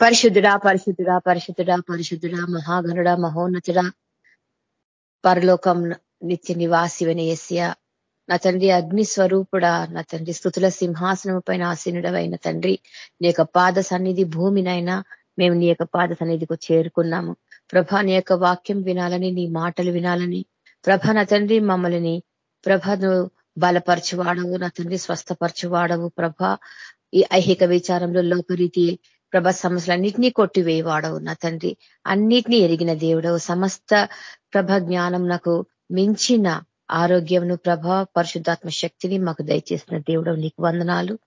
పరిశుద్ధుడా పరిశుద్ధుడా పరిశుద్ధుడా పరిశుద్ధుడా మహాగనుడా మహోన్నతుడా. పరలోకం నిత్య నివాసి ఎస్య నా తండ్రి అగ్ని స్వరూపుడా నా తండ్రి స్థుతుల సింహాసనం పైన ఆసీనుడవైన తండ్రి నీ యొక్క పాద సన్నిధి భూమినైనా మేము నీ యొక్క పాద సన్నిధికి చేరుకున్నాము. ప్రభా నీ యొక్క వాక్యం వినాలని నీ మాటలు వినాలని. ప్రభ నా తండ్రి మమ్మల్ని ప్రభను బలపరచువాడవు నా తండ్రి స్వస్థపరచువాడవు. ప్రభ ఈ ఐహిక విచారంలో లోకరీతి ప్రభ సమస్యలన్నింటినీ కొట్టివేయవాడవు నా తండ్రి. అన్నిటినీ ఎరిగిన దేవుడవు. సమస్త ప్రభ జ్ఞానం నాకు మించిన ఆరోగ్యంను ప్రభ పరిశుద్ధాత్మ శక్తిని మాకు దయచేసిన దేవుడవు. నీకు వందనాలు.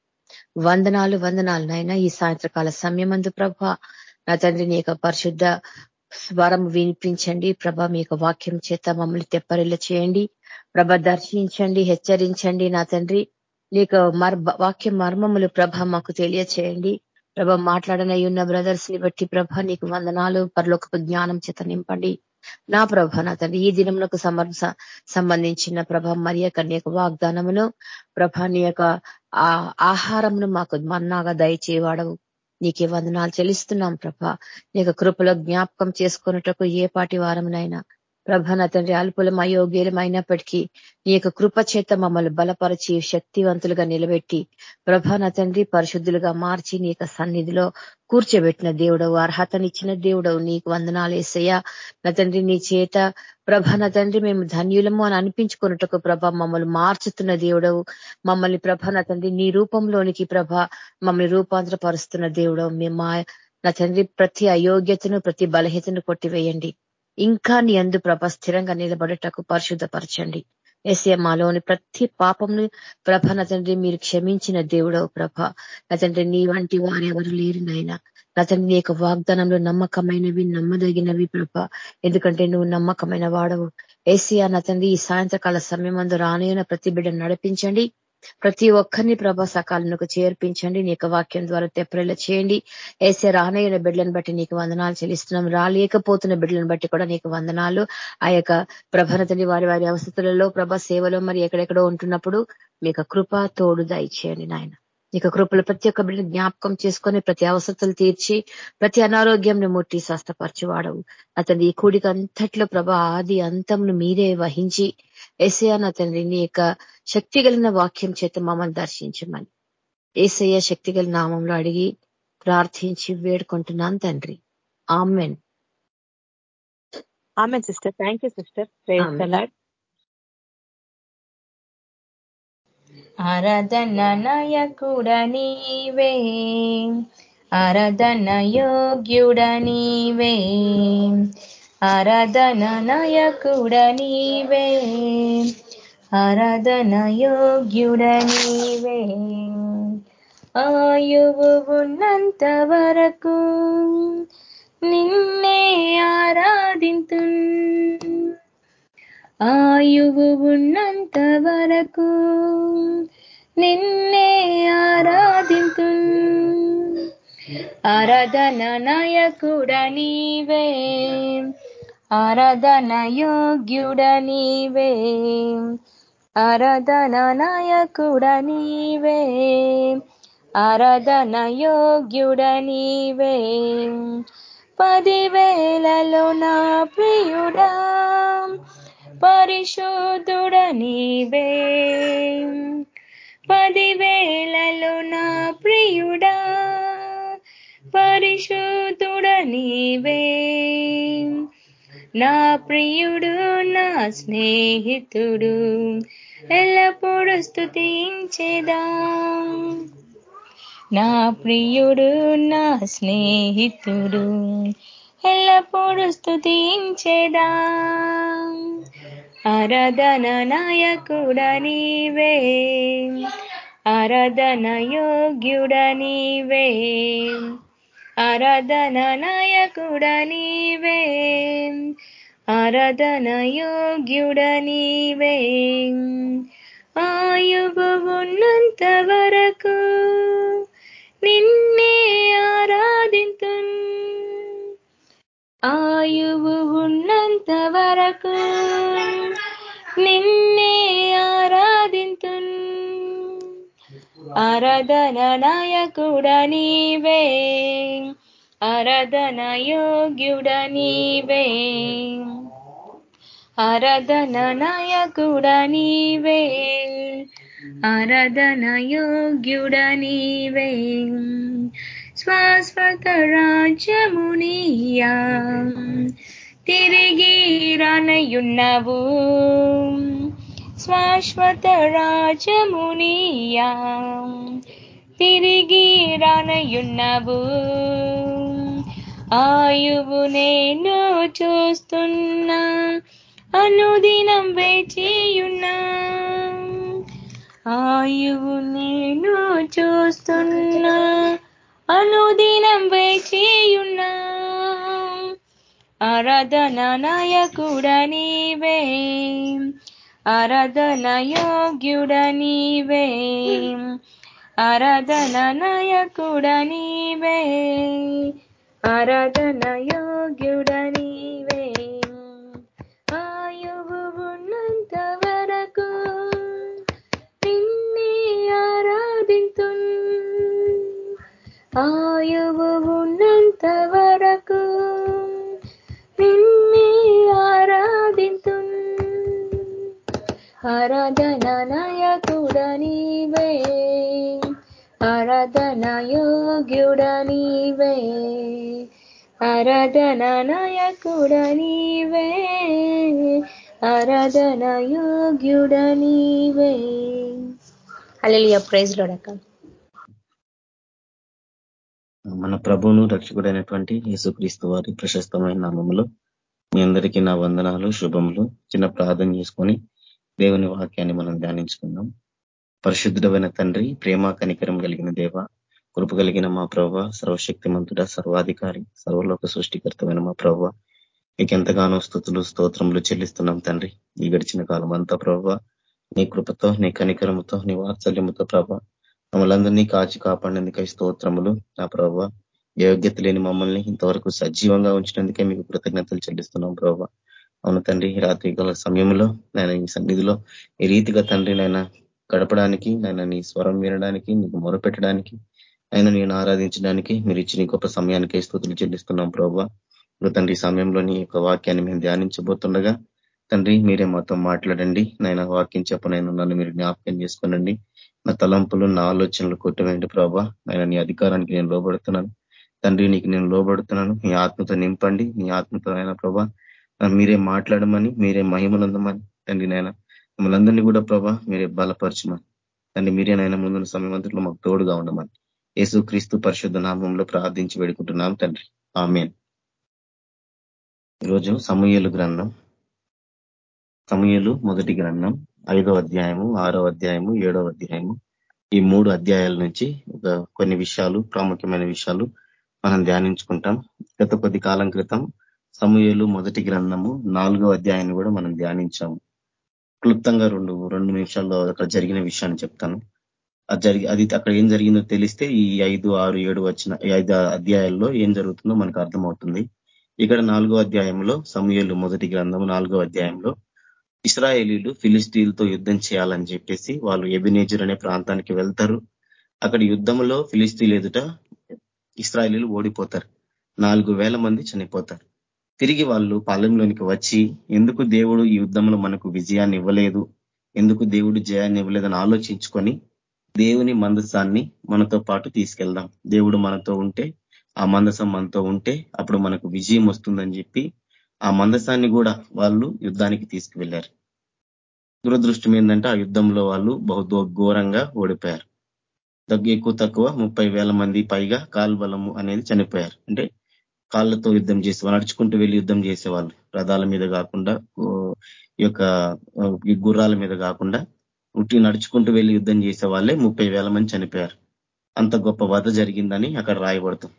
వందనాలు వందనాలు నాయన. ఈ సాయంత్రకాల సమయమందు ప్రభ నా తండ్రి నీ యొక్క పరిశుద్ధ స్వరం వినిపించండి. ప్రభ మీ యొక్క వాక్యం చేత మమ్మల్ని తెప్పరిల్ల చేయండి. ప్రభ దర్శించండి హెచ్చరించండి నా తండ్రి. నీకు మర్ వాక్య మర్మములు ప్రభ మాకు తెలియచేయండి. ప్రభ మాట్లాడనై ఉన్న బ్రదర్స్ని బట్టి ప్రభ నీకు వందనాలు. పరలోకపు జ్ఞానం చేత నింపండి. నా ప్రభ నా తండ్రి ఈ దినములకు సమర్ సంబంధించిన ప్రభ మరి యొక్క నీ యొక్క వాగ్దానమును ప్రభ నీ యొక్క ఆహారమును మాకు మన్నాగా దయచేవాడవు నీకే వందనాలు చెల్లిస్తున్నాం ప్రభ. నీ కృపలో జ్ఞాపకం చేసుకున్నటకు ఏ పాటి వారమునైనా ప్రభ నా తండ్రి అల్పులం అయోగ్యులం అయినప్పటికీ నీ యొక్క కృప చేత మమ్మల్ని బలపరిచి శక్తివంతులుగా నిలబెట్టి ప్రభ నా తండ్రి పరిశుద్ధులుగా మార్చి నీ యొక్క సన్నిధిలో కూర్చోబెట్టిన దేవుడవు అర్హతనిచ్చిన దేవుడవు. నీకు వందనాలు వేసయ్యా నా తండ్రి నీ చేత ప్రభ నా తండ్రి మేము ధన్యులము అని అనిపించుకున్నట్టుకు ప్రభ మమ్మల్ని మార్చుతున్న దేవుడవు. మమ్మల్ని ప్రభ నా తండ్రి నీ రూపంలోనికి ప్రభ మమ్మల్ని రూపాంతరపరుస్తున్న దేవుడవు. మేము నా తండ్రి ప్రతి అయోగ్యతను ప్రతి బలహీతను కొట్టివేయండి. ఇంకా నీ అందు ప్రభ స్థిరంగా నిలబడేటకు పరిశుద్ధపరచండి. ఎస్ఏ మాలోని ప్రతి పాపంను ప్రభ నా తండ్రి మీరు క్షమించిన దేవుడవు ప్రభ. నా తండ్రి నీ వంటి వారు ఎవరు లేరు నాయన. నా తండ్రి నీ యొక్క వాగ్దానంలో నమ్మకమైనవి నమ్మదగినవి ప్రభ. ఎందుకంటే నువ్వు నమ్మకమైన వాడవు. ఏసియా నా తండ్రి ఈ సాయంత్రకాల సమయం అందు రానైన ప్రతి బిడ్డను నడిపించండి. ప్రతి ఒక్కరిని ప్రభా సకాలకు చేర్పించండి. నీకు వాక్యం ద్వారా తెప్పరేలా చేయండి. ఏసే రానయ్యన బిడ్డలను బట్టి నీకు వందనాలు చెల్లిస్తున్నాం. రాలేకపోతున్న బిడ్డలను బట్టి కూడా నీకు వందనాలు. ఆ యొక్క ప్రభనతని వారి వారి అవసరాలలో ప్రభ సేవలో మరి ఎక్కడెక్కడో ఉంటున్నప్పుడు మీకు కృప తోడు దయచేయండి నాయన. నీకు కృపలు ప్రతి ఒక్క బిడ్డను జ్ఞాపకం చేసుకొని ప్రతి అవసరతలు తీర్చి ప్రతి అనారోగ్యంని ముట్టి స్వస్థపరచువాడవు. అతని ఈ కూడిక అంతట్లో ప్రభ ఆది అంతంను మీరే వహించి ఏసయ నా తండ్రి నీ యొక్క శక్తి కలిగిన వాక్యం చేత మమ్మల్ని దర్శించమని. ఏసయ్య శక్తి కలిగిన నామంలో అడిగి ప్రార్థించి వేడుకుంటున్నాను తండ్రి. Amen. Amen sister. Thank you sister. ఆరాధన నాయకుడ నీవే. ఆరాధన యోగ్యుడ నీవే. ఆరాధన నాయకుడ నీవే ఆరాధన యోగ్యుడ నీవే ఆయువు ఉన్నంత వరకు నిన్నే ఆరాధింతు ఆయువు ఉన్నంత వరకు నిన్నే ఆరాధింతు ఆరాధన నాయకుడ నీవే ఆరాధన యోగ్యుడ నీవే ఆరాధన నాయకుడ నీవే ఆరాధన యోగ్యుడ నీవే పదివేలలో నా ప్రియుడా పరిశోధుడ నీవే పదివేలలో నా ప్రియుడా పరిశోధుడ నీవే నా ప్రియుడు నా స్నేహితుడు ఎల్లప్పుడూ స్థుతించేదా నా ప్రియుడు నా స్నేహితుడు ఎల్లప్పుడూ స్థుతించేదా ఆరాధన నాయకుడ నీవే ఆరాధన యోగ్యుడ నీవే. ఆరాధన నాయకుడ నీవే. ఆరాధన యోగ్యుడ నీవే. ఆయువు ఉన్నంత వరకు నిన్నే ఆరాధింతు ఆయువు ఉన్నంత వరకు నిన్నే ఆరాధింతున్. ఆరాధన నాయకుడ నీవే ఆరాధన యోగ్యుడ నీవే ఆరాధన నాయకుడ నీవే ఆరాధన యోగ్యుడ నీవే శాశ్వత రాజ్యమునియా. తిరిగి రానయున్నవు. శాశ్వత రాజమునియా తిరిగి రానయున్నవు. ఆయువు నేను చూస్తున్నా. అనుదినం వేచియున్నా. ఆయువు నేను చూస్తున్నా. అనుదినం వేచియున్నా. ఆరాధన నాయకుడ నీవే. ఆరాధన యోగ్యుడ నీవే ఆరాధన నాయకుడ నీవే ఆయువు ఉన్నంత వరకు నిన్నే ఆరాధింతు ఆయువు ఉన్నంత వరకు నీవే ఆరాధన యోగ్యుడ నీవే అల్లెలియా ప్రైజ్ లోడక మన ప్రభువును రక్షకుడైనటువంటి యేసుక్రీస్తు వారి ప్రశస్తమైన నామములో మీ అందరికీ నా వందనాలు శుభములు. చిన్న ప్రార్థన చేసుకొని దేవుని వాక్యాన్ని మనం ధ్యానించుకుందాం. పరిశుద్ధుడమైన తండ్రి ప్రేమ కనికరం కలిగిన దేవ కృప కలిగిన మా ప్రభ సర్వశక్తిమంతుడ సర్వాధికారి సర్వలోక సృష్టికర్తమైన మా ప్రభ మీకు ఎంతగానో స్థుతులు స్తోత్రములు చెల్లిస్తున్నాం తండ్రి. ఈ గడిచిన కాలం అంతా ప్రభ నీ కృపతో నీ కనికరముతో నీ వాత్సల్యముతో ప్రభ మమ్మల్ందరినీ కాచి కాపాడినందుకై స్తోత్రములు నా ప్రభావ యోగ్యత లేని మమ్మల్ని ఇంతవరకు సజీవంగా ఉంచినందుకే మీకు కృతజ్ఞతలు చెల్లిస్తున్నాం ప్రభావ అవును తండ్రి రాత్రి కాల సమయంలో నేను ఈ సన్నిధిలో ఈ రీతిగా తండ్రి నాయన గడపడానికి నాయన నీ స్వరం వినడానికి నీకు మొరపెట్టడానికి ఆయన నేను ఆరాధించడానికి మీరు ఇచ్చిన గొప్ప సమయానికి స్థుతులు చెల్లిస్తున్నాం ప్రభావ. ఇప్పుడు తండ్రి సమయంలో నీ యొక్క వాక్యాన్ని మేము ధ్యానించబోతుండగా తండ్రి మీరే మాతో మాట్లాడండి. నాయన వాక్యం చెప్పనైనా నన్ను మీరు జ్ఞాపకం చేసుకోనండి. నా తలంపులు నా ఆలోచనలు కొట్టవేయండి ప్రభా ఆయన నీ అధికారానికి నేను లోబడుతున్నాను. తండ్రి నీకు నేను లోబడుతున్నాను. మీ ఆత్మతో నింపండి. మీ ఆత్మతో అయినా ప్రభా మీరే మాట్లాడమని మీరే మహిమలందమని తండ్రి నాయన. మమ్మల్ందరినీ కూడా ప్రభా మీరే బలపరచమని. తండ్రి మీరే నాయన ముందున్న సమయమంతట్లో మాకు తోడుగా ఉండమని. యేసు క్రీస్తు పరిశుద్ధ నామంలో ప్రార్థించి వేడుకుంటున్నాం తండ్రి. ఆమెన్. ఈరోజు సమూహలు గ్రంథం. సమూహలు మొదటి గ్రంథం ఐదో అధ్యాయము ఆరో అధ్యాయము ఏడో అధ్యాయము. ఈ మూడు అధ్యాయాల నుంచి ఒక కొన్ని విషయాలు ప్రాముఖ్యమైన విషయాలు మనం ధ్యానించుకుంటాం. గత కొద్ది కాలం క్రితం సమూహలు మొదటి గ్రంథము నాలుగో అధ్యాయాన్ని కూడా మనం ధ్యానించాము. క్లుప్తంగా రెండు రెండు నిమిషాల్లో అక్కడ జరిగిన విషయాన్ని చెప్తాను. అది జరిగి అది అక్కడ ఏం జరిగిందో తెలిస్తే ఈ ఐదు ఆరు ఏడు వచ్చిన ఐదు అధ్యాయాల్లో ఏం జరుగుతుందో మనకు అర్థమవుతుంది. ఇక్కడ నాలుగో అధ్యాయంలో సమూహలు మొదటి గ్రంథము నాలుగో అధ్యాయంలో ఇస్రాయేలీలు ఫిలిస్టీన్తో యుద్ధం చేయాలని చెప్పేసి వాళ్ళు ఎబినేజర్ అనే ప్రాంతానికి వెళ్తారు. అక్కడ యుద్ధంలో ఫిలిస్తీన్ ఎదుట ఇస్రాయేలీలు ఓడిపోతారు. నాలుగు మంది చనిపోతారు. తిరిగి వాళ్ళు పాలెంలోనికి వచ్చి ఎందుకు దేవుడు ఈ యుద్ధంలో మనకు విజయాన్ని ఇవ్వలేదు? ఎందుకు దేవుడు జయాన్ని ఇవ్వలేదని ఆలోచించుకొని దేవుని మందసాన్ని మనతో పాటు తీసుకెళ్దాం. దేవుడు మనతో ఉంటే ఆ మందసం మనతో ఉంటే అప్పుడు మనకు విజయం వస్తుందని చెప్పి ఆ మందసాన్ని కూడా వాళ్ళు యుద్ధానికి తీసుకువెళ్ళారు. దురదృష్టం ఏంటంటే ఆ యుద్ధంలో వాళ్ళు బహు ఘోరంగా ఓడిపోయారు. దగ్గు ఎక్కువ తక్కువ ముప్పై వేల మంది పైగా కాల్బలము అనేది చనిపోయారు. అంటే కాళ్ళతో యుద్ధం చేసే నడుచుకుంటూ వెళ్ళి యుద్ధం చేసేవాళ్ళు రథాల మీద కాకుండా ఈ యొక్క గుర్రాల మీద కాకుండా ఉట్టి నడుచుకుంటూ వెళ్ళి యుద్ధం చేసే వాళ్ళే ముప్పై మంది చనిపోయారు. అంత గొప్ప వధ జరిగిందని అక్కడ రాయబడుతుంది.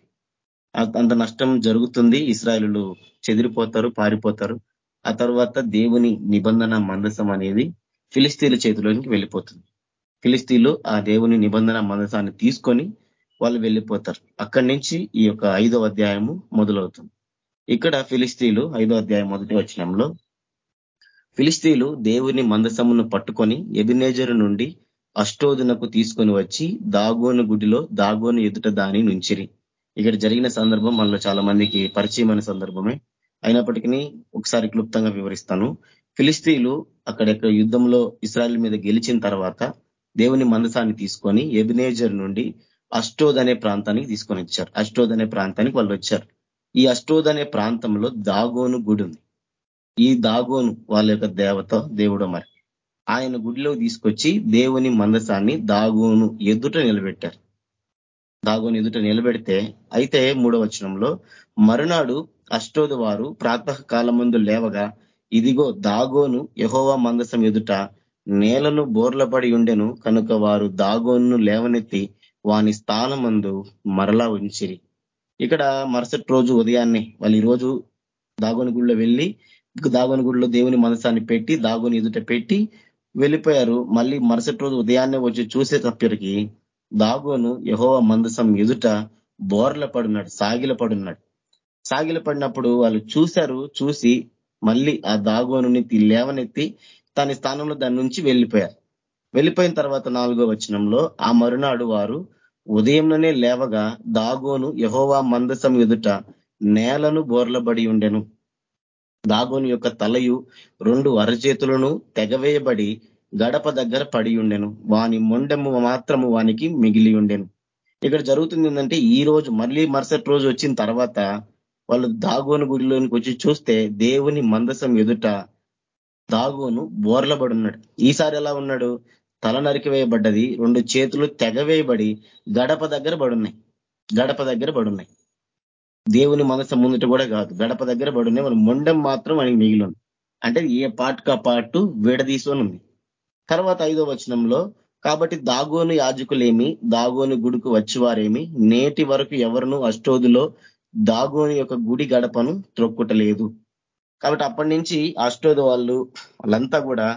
అంత నష్టం జరుగుతుంది ఇస్రాయలు చెదిరిపోతారు పారిపోతారు. ఆ తర్వాత దేవుని నిబంధన మందసం అనేది ఫిలిస్తీన్ల చేతిలోనికి వెళ్ళిపోతుంది. ఫిలిస్తీన్లు ఆ దేవుని నిబంధన మందసాన్ని తీసుకొని వాళ్ళు వెళ్ళిపోతారు. అక్కడి నుంచి ఈ యొక్క ఐదో అధ్యాయము మొదలవుతుంది. ఇక్కడ ఫిలిస్తీన్లు ఐదో అధ్యాయం మొదటి వచనంలో ఫిలిస్తీన్లు దేవుని మందసమును పట్టుకొని ఎబినేజరు నుండి అష్టోదునకు తీసుకొని వచ్చి దాగోను గుడిలో దాగోను ఎదుట దాని నుంచిరి. ఇక్కడ జరిగిన సందర్భం మనలో చాలా మందికి పరిచయమైన సందర్భమే. అయినప్పటికీ ఒకసారి క్లుప్తంగా వివరిస్తాను. ఫిలిస్తీన్లు అక్కడెక్కడ యుద్ధంలో ఇస్రాయల్ మీద గెలిచిన తర్వాత దేవుని మందసాన్ని తీసుకొని ఎబినేజర్ నుండి అష్టోద్ అనే ప్రాంతానికి తీసుకొని వచ్చారు. అష్టోద్ అనే ప్రాంతానికి వాళ్ళు వచ్చారు. ఈ అష్టోద్ అనే ప్రాంతంలో దాగోను గుడి ఉంది. ఈ దాగోను వాళ్ళ యొక్క దేవత దేవుడు మరి. ఆయన గుడిలో తీసుకొచ్చి దేవుని మందసాన్ని దాగోను ఎదుట నిలబెట్టారు. దాగోని ఎదుట నిలబెడితే అయితే మూడవ వచనంలో మరునాడు అష్టోదు వారు ప్రాతకాల ముందు లేవగా ఇదిగో దాగోను యహోవా మందసం ఎదుట నేలను బోర్లపడి ఉండెను కనుక వారు దాగోను లేవనెత్తి వాని స్థానమందు మరలా ఉంచిరి. ఇక్కడ మరుసటి రోజు ఉదయాన్నే వాళ్ళు ఈరోజు రోజు దాగోని గుడిలో వెళ్ళి దాగోని గుడిలో దేవుని మనసాన్ని పెట్టి దాగోని ఎదుట పెట్టి వెళ్ళిపోయారు. మళ్ళీ మరుసటి రోజు ఉదయాన్నే వచ్చి చూసే తప్పరికి దాగోను యహోవ మందసం ఎదుట బోర్ల పడున్నాడు సాగిల పడున్నాడు. సాగిల పడినప్పుడు వాళ్ళు చూశారు చూసి మళ్ళీ ఆ దాగోను లేవనెత్తి తన స్థానంలో దాని నుంచి వెళ్ళిపోయారు. వెళ్ళిపోయిన తర్వాత నాలుగో వచనంలో ఆ మరునాడు వారు ఉదయంలోనే లేవగా దాగోను యహోవా మందసం ఎదుట నేలను బోర్లబడి ఉండెను. దాగోని యొక్క తలయు రెండు అరచేతులను తెగవేయబడి గడప దగ్గర పడి ఉండెను. వాని మొండెము మాత్రము వానికి మిగిలి ఉండెను. ఇక్కడ జరుగుతుంది ఏంటంటే ఈ రోజు మళ్ళీ మరుసటి రోజు వచ్చిన తర్వాత వాళ్ళు దాగోను గుడిలోనికి వచ్చి చూస్తే దేవుని మందసం ఎదుట దాగోను బోర్లబడి ఉన్నాడు. ఈసారి ఎలా ఉన్నాడు? తల నరికివేయబడ్డది రెండు చేతులు తెగవేయబడి గడప దగ్గర పడున్నాయి. గడప దగ్గర పడున్నాయి. దేవుని మనసు ముందుట కూడా కాదు గడప దగ్గర పడున్నాయి. మన మొండం మాత్రం మనకి మిగిలి ఉంది అంటే ఏ పాటుకా పాటు విడదీసుకొని ఉంది. తర్వాత ఐదో వచనంలో కాబట్టి దాగోను యాజకులేమి దాగోని గుడికి వచ్చివారేమి నేటి వరకు ఎవరును అష్టోదులో దాగోని యొక్క గుడి గడపను త్రొక్కుటలేదు. కాబట్టి అప్పటి నుంచి అష్టోదు వాళ్ళు వాళ్ళంతా కూడా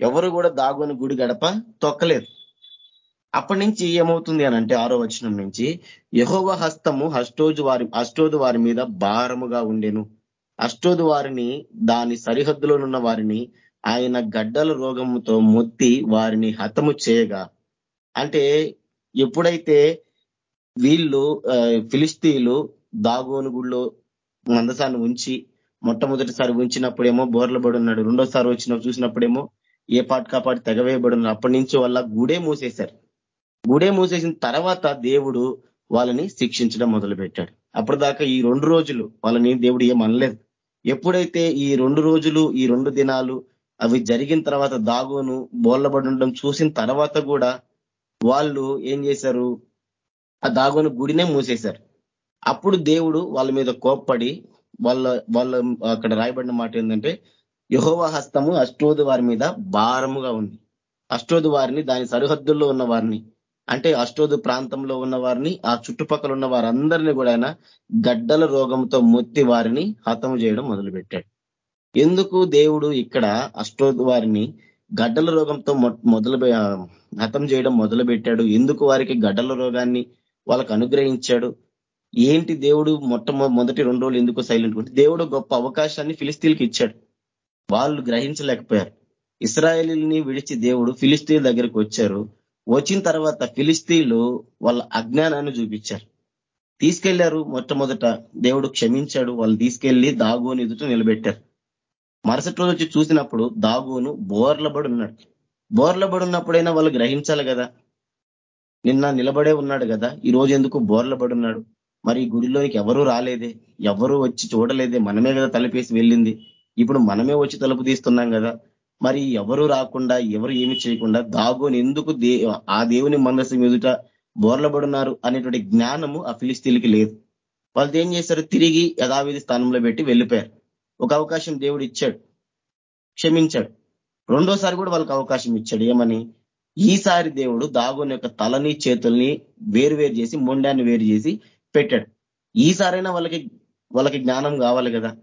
ఎవరు కూడా దాగోని గుడి గడప తొక్కలేదు అప్పటి నుంచి ఏమవుతుంది అని అంటే ఆరో వచనం నుంచి యహోవ హస్తము అష్టోజు వారి అష్టోదు వారి మీద భారముగా ఉండెను. అష్టోదు వారిని దాని సరిహద్దులోనున్న వారిని ఆయన గడ్డల రోగముతో మొత్తి వారిని హతము చేయగా. అంటే ఎప్పుడైతే వీళ్ళు ఫిలిస్తీన్లు దాగోను గుళ్ళో మందసాన్ని ఉంచి మొట్టమొదటిసారి ఉంచినప్పుడేమో బోర్లబడి ఉన్నాడు రెండోసారి వచ్చిన చూసినప్పుడేమో ఏ పాటు కాపాటు తెగవేయబడిన అప్పటి నుంచి వాళ్ళ గుడే మూసేశారు. గుడే మూసేసిన తర్వాత దేవుడు వాళ్ళని శిక్షించడం మొదలుపెట్టాడు. అప్పటిదాకా ఈ రెండు రోజులు వాళ్ళని దేవుడు ఏం అనలేదు. ఎప్పుడైతే ఈ రెండు రోజులు ఈ రెండు దినాలు అవి జరిగిన తర్వాత దాగోను బోళ్ళబడి చూసిన తర్వాత కూడా వాళ్ళు ఏం చేశారు? ఆ దాగును గుడినే మూసేశారు. అప్పుడు దేవుడు వాళ్ళ మీద కోప్పడి వాళ్ళ వాళ్ళ అక్కడ రాయబడిన మాట ఏంటంటే యహోవ హస్తము అష్టోదు వారి మీద భారముగా ఉంది. అష్టోదు వారిని దాని సరిహద్దుల్లో ఉన్న వారిని అంటే అష్టోదు ప్రాంతంలో ఉన్న వారిని ఆ చుట్టుపక్కల ఉన్న వారందరినీ కూడా ఆయన గడ్డల రోగంతో మొత్తి వారిని హతము చేయడం మొదలుపెట్టాడు. ఎందుకు దేవుడు ఇక్కడ అష్టోదు వారిని గడ్డల రోగంతో మొదలు హతం చేయడం మొదలు పెట్టాడు ఎందుకు వారికి గడ్డల రోగాన్ని వాళ్ళకు అనుగ్రహించాడు? ఏంటి దేవుడు మొట్టమొదటి రెండు రోజులు ఎందుకు సైలెంట్ దేవుడు గొప్ప అవకాశాన్ని ఫిలిస్తీన్కి ఇచ్చాడు. వాళ్ళు గ్రహించలేకపోయారు. ఇస్రాయేలీని విడిచి దేవుడు ఫిలిస్తీన్ దగ్గరికి వచ్చారు. వచ్చిన తర్వాత ఫిలిస్తీన్లు వాళ్ళ అజ్ఞానాన్ని చూపించారు. తీసుకెళ్ళారు. మొట్టమొదట దేవుడు క్షమించాడు. వాళ్ళు తీసుకెళ్ళి దాగోని ఎదుట నిలబెట్టారు. మరుసటి రోజు వచ్చి చూసినప్పుడు దాగోను బోర్లబడి ఉన్నాడు. బోర్లబడి ఉన్నప్పుడైనా వాళ్ళు గ్రహించాలి కదా. నిన్న నిలబడే ఉన్నాడు కదా. ఈ రోజు ఎందుకు బోర్లబడి ఉన్నాడు? మరి గుడిలోనికి ఎవరూ రాలేదే? ఎవరూ వచ్చి చూడలేదే? మనమే కదా తలపేసి వెళ్ళింది. ఇప్పుడు మనమే వచ్చి తలుపు తీస్తున్నాం కదా. మరి ఎవరు రాకుండా ఎవరు ఏమి చేయకుండా దాగోని ఎందుకు ఆ దేవుని మనసు ఎదుట బోర్లబడున్నారు అనేటువంటి జ్ఞానము ఆ ఫిలిస్తీన్లకి లేదు. వాళ్ళు ఏం చేశారు? తిరిగి యథావిధి స్థానంలో పెట్టి వెళ్ళిపోయారు. ఒక అవకాశం దేవుడు ఇచ్చాడు. క్షమించాడు. రెండోసారి కూడా వాళ్ళకి అవకాశం ఇచ్చాడు. ఏమని? ఈసారి దేవుడు దాగోని యొక్క తలని చేతుల్ని వేరు వేరు చేసి మొండాన్ని వేరు చేసి పెట్టాడు. ఈసారైనా వాళ్ళకి వాళ్ళకి జ్ఞానం కావాలి కదా.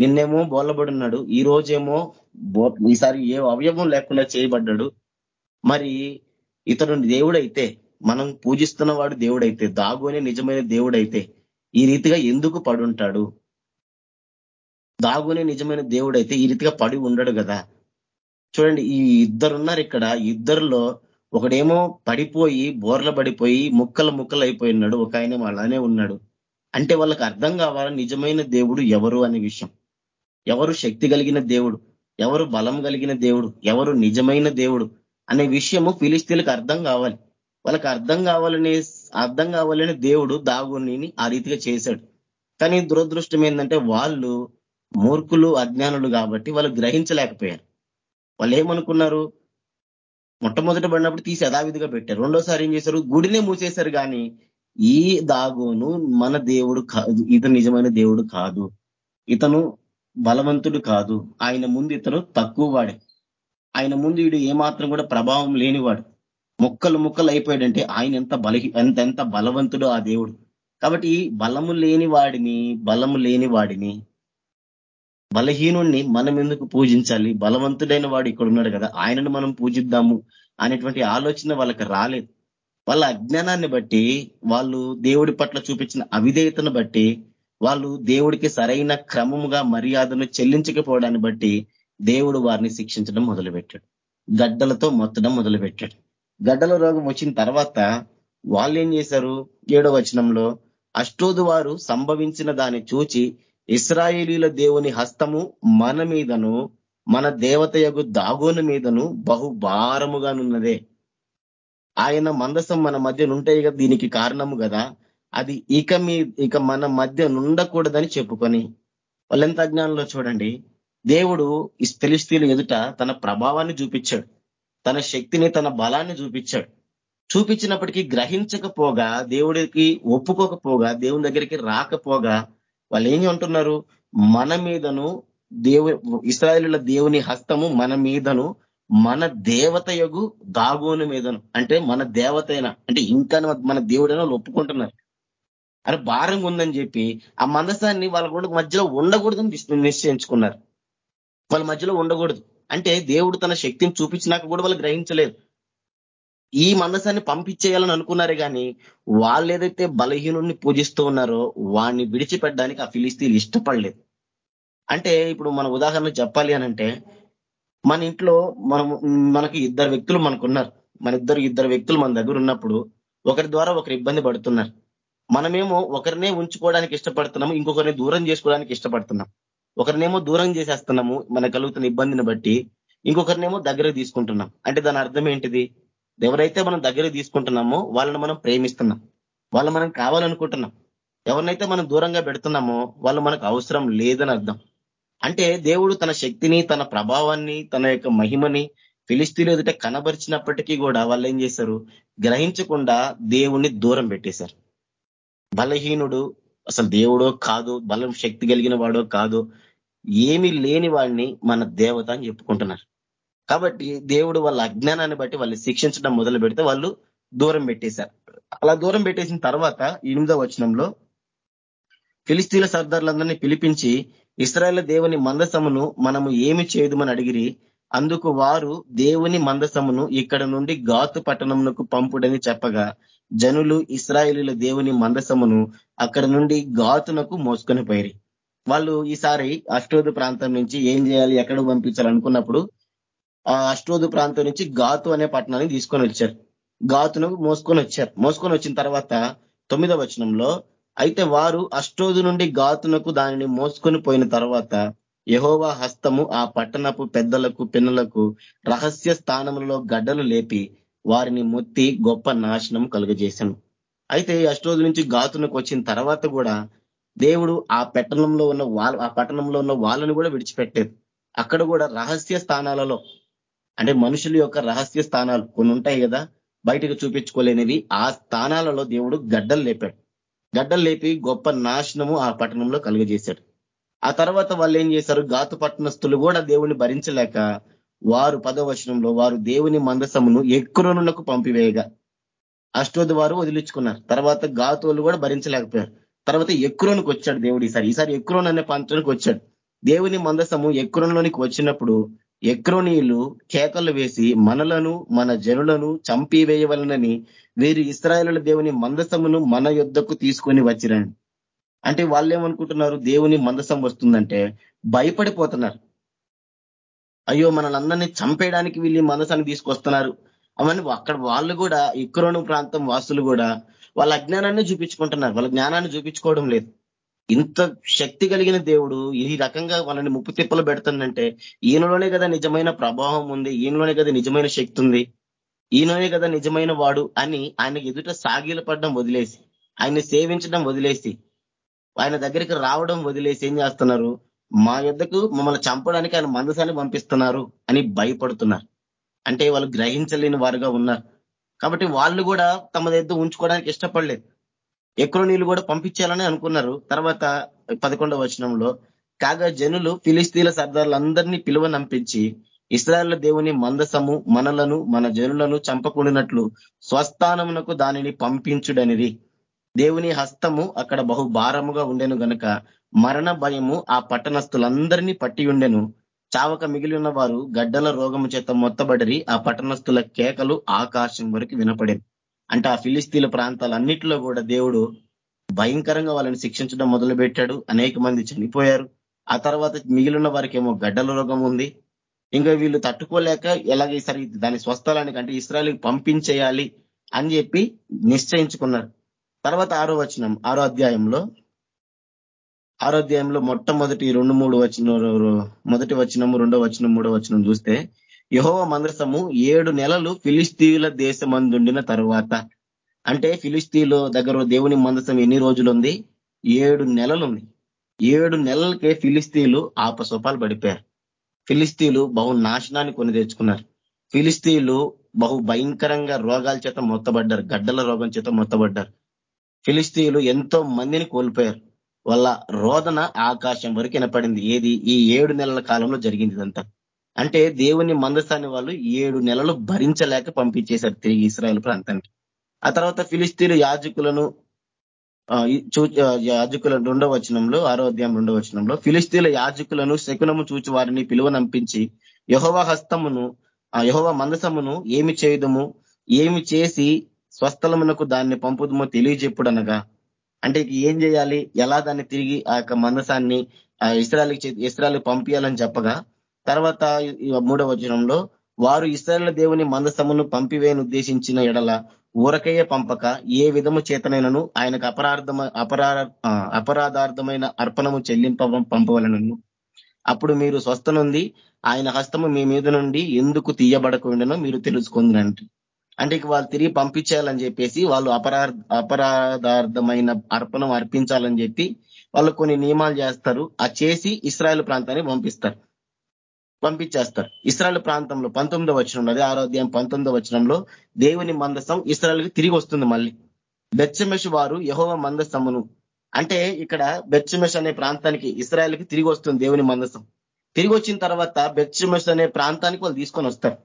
నిన్నేమో బోలబడున్నాడు ఈ రోజేమో ఈసారి ఏ అవయవం లేకుండా చేయబడ్డాడు. మరి ఇతడు దేవుడైతే మనం పూజిస్తున్న వాడు దేవుడైతే దాగోనే నిజమైన దేవుడైతే ఈ రీతిగా ఎందుకు పడుంటాడు? దాగునే నిజమైన దేవుడైతే ఈ రీతిగా పడి ఉండడు కదా. చూడండి ఈ ఇద్దరున్నారు ఇక్కడ. ఇద్దరులో ఒకడేమో పడిపోయి బోర్ల పడిపోయి ముక్కలు ముక్కలు అయిపోయినాడు ఒక ఆయన అలానే ఉన్నాడు. అంటే వాళ్ళకి అర్థం కావాలి నిజమైన దేవుడు ఎవరు అనే విషయం. ఎవరు శక్తి కలిగిన దేవుడు? ఎవరు బలం కలిగిన దేవుడు? ఎవరు నిజమైన దేవుడు? అనే విషయము ఫిలిస్తీన్లకు అర్థం కావాలి. వాళ్ళకి అర్థం కావాలనే అర్థం కావాలని దేవుడు దాగుని ఆ రీతిగా చేశాడు. కానీ దురదృష్టం ఏంటంటే వాళ్ళు మూర్ఖులు అజ్ఞానులు కాబట్టి వాళ్ళు గ్రహించలేకపోయారు. వాళ్ళు ఏమనుకున్నారు? మొట్టమొదట పడినప్పుడు తీసి యథావిధిగా పెట్టారు. రెండోసారి ఏం చేశారు? గుడినే మూసేశారు కానీ ఈ దాగోను మన దేవుడు కాదు ఇతను నిజమైన దేవుడు కాదు. ఇతను బలవంతుడు కాదు. ఆయన ముందు ఇతను తక్కువ వాడే ఆయన ముందు వీడు ఏమాత్రం కూడా ప్రభావం లేనివాడు. ముక్కలు ముక్కలు అయిపోయాడంటే ఆయన ఎంత బలహి ఎంత ఎంత బలవంతుడు ఆ దేవుడు. కాబట్టి బలము లేని వాడిని బలము లేని వాడిని బలహీనుణ్ణి మనం ఎందుకు పూజించాలి? బలవంతుడైన వాడు ఇక్కడ ఉన్నాడు కదా ఆయనను మనం పూజిద్దాము అనేటువంటి ఆలోచన వాళ్ళకి రాలేదు. వాళ్ళ అజ్ఞానాన్ని బట్టి వాళ్ళు దేవుడి పట్ల చూపించిన అవిధేయతను బట్టి వాళ్ళు దేవుడికి సరైన క్రమముగా మర్యాదను చెల్లించకపోవడాన్ని బట్టి దేవుడు వారిని శిక్షించడం మొదలుపెట్టాడు. గడ్డలతో మొత్తడం మొదలుపెట్టాడు. గడ్డల రోగం వచ్చిన తర్వాత వాళ్ళు ఏం చేశారు? ఏడో వచనంలో అష్టోదు వారు సంభవించిన దాన్ని చూచి ఇస్రాయేలీల దేవుని హస్తము మన మీదను మన దేవత దాగోను మీదను బహుభారముగానున్నదే. ఆయన మందసం మన మధ్య ఉంటాయి కదా దీనికి కారణము కదా. అది ఇక మీ ఇక మన మధ్య నుండకూడదని చెప్పుకొని వాళ్ళెంత అజ్ఞానంలో చూడండి దేవుడు ఈ ఫిలిస్తీన్ల ఎదుట తన ప్రభావాన్ని చూపించాడు. తన శక్తిని తన బలాన్ని చూపించాడు. చూపించినప్పటికీ గ్రహించకపోగా దేవుడికి ఒప్పుకోకపోగా దేవుని దగ్గరికి రాకపోగా వాళ్ళు ఏమి అంటున్నారు? మన మీదను దేవు ఇస్రాయలుల దేవుని హస్తము మన మీదను మన దేవత యొగు దాగోని మీదను అంటే మన దేవతైన అంటే ఇంకా మన దేవుడైనా వాళ్ళు ఒప్పుకుంటున్నారు. అరే భారంగా ఉందని చెప్పి ఆ మందసాన్ని వాళ్ళ కూడా మధ్యలో ఉండకూడదని నిశ్చయించుకున్నారు. వాళ్ళ మధ్యలో ఉండకూడదు. అంటే దేవుడు తన శక్తిని చూపించినాక కూడా వాళ్ళు గ్రహించలేదు. ఈ మందసాన్ని పంపించేయాలని అనుకున్నారే కానీ వాళ్ళు ఏదైతే బలహీనుడిని పూజిస్తూ ఉన్నారో వాడిని విడిచిపెట్టడానికి ఆ ఫిలిస్తీన్లు ఇష్టపడలేదు. అంటే ఇప్పుడు మన ఉదాహరణ చెప్పాలి అనంటే మన ఇంట్లో మనం మనకి ఇద్దరు వ్యక్తులు మనకున్నారు. మన ఇద్దరు ఇద్దరు వ్యక్తులు మన దగ్గర ఉన్నప్పుడు ఒకరి ద్వారా ఒకరు ఇబ్బంది పడుతున్నారు. మనమేమో ఒకరినే ఉంచుకోవడానికి ఇష్టపడుతున్నాము ఇంకొకరిని దూరం చేసుకోవడానికి ఇష్టపడుతున్నాం. ఒకరినేమో దూరం చేసేస్తున్నాము మనకు కలుగుతున్న ఇబ్బందిని బట్టి ఇంకొకరినేమో దగ్గర తీసుకుంటున్నాం. అంటే దాని అర్థం ఏంటిది? ఎవరైతే మనం దగ్గర తీసుకుంటున్నామో వాళ్ళని మనం ప్రేమిస్తున్నాం. వాళ్ళు మనం కావాలనుకుంటున్నాం. ఎవరినైతే మనం దూరంగా పెడుతున్నామో వాళ్ళు మనకు అవసరం లేదని అర్థం. అంటే దేవుడు తన శక్తిని తన ప్రభావాన్ని తన యొక్క మహిమని ఫిలిస్తీన్లు ఎదుట కనబరిచినప్పటికీ కూడా వాళ్ళు ఏం చేశారు? గ్రహించకుండా దేవుణ్ణి దూరం పెట్టేశారు. బలహీనుడు అసలు దేవుడో కాదు బలం శక్తి కలిగిన వాడో కాదు ఏమి లేని వాడిని మన దేవత అని చెప్పుకుంటున్నారు. కాబట్టి దేవుడు వాళ్ళ అజ్ఞానాన్ని బట్టి వాళ్ళు శిక్షించడం మొదలు పెడితే వాళ్ళు దూరం పెట్టేశారు. అలా దూరం పెట్టేసిన తర్వాత ఎనిమిదో వచనంలో ఫిలిస్తీన్ల సర్దార్లందరినీ పిలిపించి ఇస్రాయల్ దేవుని మందసమును మనము ఏమి చేయదుమని అడిగిరి అందుకు వారు దేవుని మందసమును ఇక్కడ నుండి గాతు పట్టణంకు పంపుడని చెప్పగా జనులు ఇస్రాయేలీల దేవుని మందసమును అక్కడ నుండి గాతునకు మోసుకొని పోయి వాళ్ళు ఈసారి అష్టోదు ప్రాంతం నుంచి ఏం చేయాలి ఎక్కడ పంపించాలనుకున్నప్పుడు ఆ అష్టోదు ప్రాంతం నుంచి గాతు అనే పట్టణాన్ని తీసుకొని వచ్చారు. గాతును మోసుకొని వచ్చారు. మోసుకొని వచ్చిన తర్వాత తొమ్మిదవ వచనంలో అయితే వారు అష్టోదు నుండి గాతునకు దానిని మోసుకొని పోయిన తర్వాత యహోవా హస్తము ఆ పట్టణపు పెద్దలకు పిన్నలకు రహస్య స్థానములలో గడ్డలు లేపి వారిని మొత్తి గొప్ప నాశనం కలుగజేశాను. అయితే అష్టోజు నుంచి గాతునకు వచ్చిన తర్వాత కూడా దేవుడు ఆ పట్టణంలో ఉన్న వాళ్ళ ఆ పట్టణంలో ఉన్న వాళ్ళని కూడా విడిచిపెట్టేది అక్కడ కూడా రహస్య స్థానాలలో అంటే మనుషుల యొక్క రహస్య స్థానాలు కొన్ని ఉంటాయి కదా బయటకు చూపించుకోలేనివి ఆ స్థానాలలో దేవుడు గడ్డలు లేపాడు. గడ్డలు లేపి గొప్ప నాశనము ఆ పట్టణంలో కలుగజేశాడు. ఆ తర్వాత వాళ్ళు ఏం చేశారు? గాతు పట్టణస్థులు కూడా దేవుణ్ణి భరించలేక వారు పదవచనంలో వారు దేవుని మందసమును ఎక్కువనులకు పంపివేయగా. అష్టోది వారు వదిలించుకున్నారు. తర్వాత గాతోలు కూడా భరించలేకపోయారు. తర్వాత ఎక్కురోనికి వచ్చాడు దేవుడు ఈసారి. ఈసారి ఎక్కురోన్ అనే ప్రాంతానికి వచ్చాడు. దేవుని మందసము ఎక్కురంలోనికి వచ్చినప్పుడు ఎక్రోనీయులు కేకలు వేసి మనలను మన జనులను చంపివేయవలనని వీరు ఇస్రాయలుల దేవుని మందసమును మన యుద్ధకు తీసుకొని వచ్చిరండి. అంటే వాళ్ళు ఏమనుకుంటున్నారు దేవుని మందసం వస్తుందంటే భయపడిపోతున్నారు. అయ్యో మనల్ని చంపేయడానికి వీళ్ళు మనసాన్ని తీసుకొస్తున్నారు. అవన్నీ అక్కడ వాళ్ళు కూడా ఇక్రోను ప్రాంతం వాసులు కూడా వాళ్ళ అజ్ఞానాన్ని చూపించుకుంటున్నారు. వాళ్ళ జ్ఞానాన్ని చూపించుకోవడం లేదు. ఇంత శక్తి కలిగిన దేవుడు ఈ రకంగా వాళ్ళని ముప్పు తిప్పలు పెడుతుందంటే ఈయనలోనే కదా నిజమైన ప్రభావం ఉంది ఈయనలోనే కదా నిజమైన శక్తి ఉంది ఈయననే కదా నిజమైన వాడు అని ఆయన ఎదుట సాగిలు పడడం వదిలేసి ఆయన్ని సేవించడం వదిలేసి ఆయన దగ్గరికి రావడం వదిలేసి ఏం చేస్తున్నారు? మా యుద్ధకు మమ్మల్ని చంపడానికి ఆయన మందసాన్ని పంపిస్తున్నారు అని భయపడుతున్నారు. అంటే వాళ్ళు గ్రహించలేని వారుగా ఉన్నారు. కాబట్టి వాళ్ళు కూడా తమ దగ్గర ఉంచుకోవడానికి ఇష్టపడలేదు. ఎక్కువ నీళ్ళు కూడా పంపించాలని అనుకున్నారు. తర్వాత పదకొండవ వచనంలో కాగా జనులు ఫిలిస్తీన్ల సర్దారులందరినీ పిలువనంపించి ఇస్రాయల్ దేవుని మందసము మనలను మన జనులను చంపకూడినట్లు స్వస్థానమునకు దానిని పంపించుడనిది దేవుని హస్తము అక్కడ బహు భారముగా ఉండెను గనక మరణ భయము ఆ పట్టణస్థులందరినీ పట్టి ఉండెను. చావక మిగిలి ఉన్న వారు గడ్డల రోగము చేత మొత్తబడిరి ఆ పట్టణస్థుల కేకలు ఆకాశం వరకు వినపడేది అంటే ఆ ఫిలిస్తీన్ల ప్రాంతాలన్నిటిలో కూడా దేవుడు భయంకరంగా వాళ్ళని శిక్షించడం మొదలు పెట్టాడు అనేక మంది చనిపోయారు. ఆ తర్వాత మిగిలిన వారికి ఏమో గడ్డల రోగం ఉంది. ఇంకా వీళ్ళు తట్టుకోలేక ఎలాగ సరే దాని స్వస్థలానికి అంటే ఇస్రాయల్కి పంపించేయాలి అని చెప్పి నిశ్చయించుకున్నారు. తర్వాత ఆరో వచనం ఆరో అధ్యాయంలో ఆరోధ్యాయంలో మొట్టమొదటి రెండు మూడు వచ్చిన మొదటి వచనము రెండో వచనం మూడో వచనం చూస్తే యహోవ మందసము ఏడు నెలలు ఫిలిస్తీన్ల దేశమందుండిన తరువాత. అంటే ఫిలిస్తీన్లో దగ్గర దేవుని మందసం ఎన్ని రోజులు ఉంది ఏడు నెలలు ఉంది ఏడు నెలలకే ఫిలిస్తీన్లు ఆపసోపాలు పడిపోయారు. ఫిలిస్తీన్లు బహు నాశనాన్ని కొని తెచ్చుకున్నారు. ఫిలిస్తీన్లు బహు భయంకరంగా రోగాల చేత మొత్తబడ్డారు. గడ్డల రోగం చేత మొత్తబడ్డారు. ఫిలిస్తీన్లు ఎంతో మందిని కోల్పోయారు. వాళ్ళ రోదన ఆకాశం వరకు వినపడింది. ఏది? ఈ ఏడు నెలల కాలంలో జరిగింది ఇదంతా అంటే దేవుని మందస్థాన్ని వాళ్ళు ఏడు నెలలు భరించలేక పంపించేశారు తిరిగి ఇస్రాయల్ ప్రాంతానికి. ఆ తర్వాత ఫిలిస్తీన్లు యాజకులను యాజకుల రెండవ వచనంలో ఆరో రెండవ వచనంలో ఫిలిస్తీన్ల యాజకులను శకునము చూచి వారిని పిలువనంపించి యహోవ హస్తమును ఆ యహోవ మందసమును ఏమి చేయదము? ఏమి చేసి స్వస్థలమునకు దాన్ని పంపుదమో తెలియజెప్పుడనగా అంటే ఏం చేయాలి? ఎలా దాన్ని తిరిగి ఆ యొక్క మందసాన్ని ఇస్రాయల్కి ఇస్రాయల్ పంపించాలని చెప్పగా తర్వాత మూడవ వచనంలో వారు ఇస్రాయల్ దేవుని మందసమును పంపివేయని ఉద్దేశించిన ఎడల ఊరకయ్య పంపక ఏ విధము చేతనైనను ఆయనకు అపరాధమ అపరా అపరాధార్థమైన అర్పణము చెల్లింప పంపవలనను. అప్పుడు మీరు స్వస్థనుంది ఆయన హస్తము మీ మీద నుండి ఎందుకు తీయబడకుండానో మీరు తెలుసుకుందంటే అంటే ఇక వాళ్ళు తిరిగి పంపించాలని చెప్పేసి వాళ్ళు అపరా అపరాధార్థమైన అర్పణం అర్పించాలని చెప్పి వాళ్ళు కొన్ని నియమాలు చేస్తారు. ఆ చేసి ఇస్రాయల్ ప్రాంతాన్ని పంపిస్తారు. పంపించేస్తారు. ఇస్రాయల్ ప్రాంతంలో పంతొమ్మిదో వచనంలో అదే ఆరోగ్యం పంతొమ్మిదో వచనంలో దేవుని మందసం ఇస్రాయల్కి తిరిగి వస్తుంది మళ్ళీ. బెచ్చమెష్ వారు యహోవ మందసమును. అంటే ఇక్కడ బెచ్చమెష్ అనే ప్రాంతానికి ఇస్రాయల్కి తిరిగి వస్తుంది దేవుని మందసం. తిరిగి వచ్చిన తర్వాత బెచ్చమెష్ అనే ప్రాంతానికి వాళ్ళు తీసుకొని వస్తారు.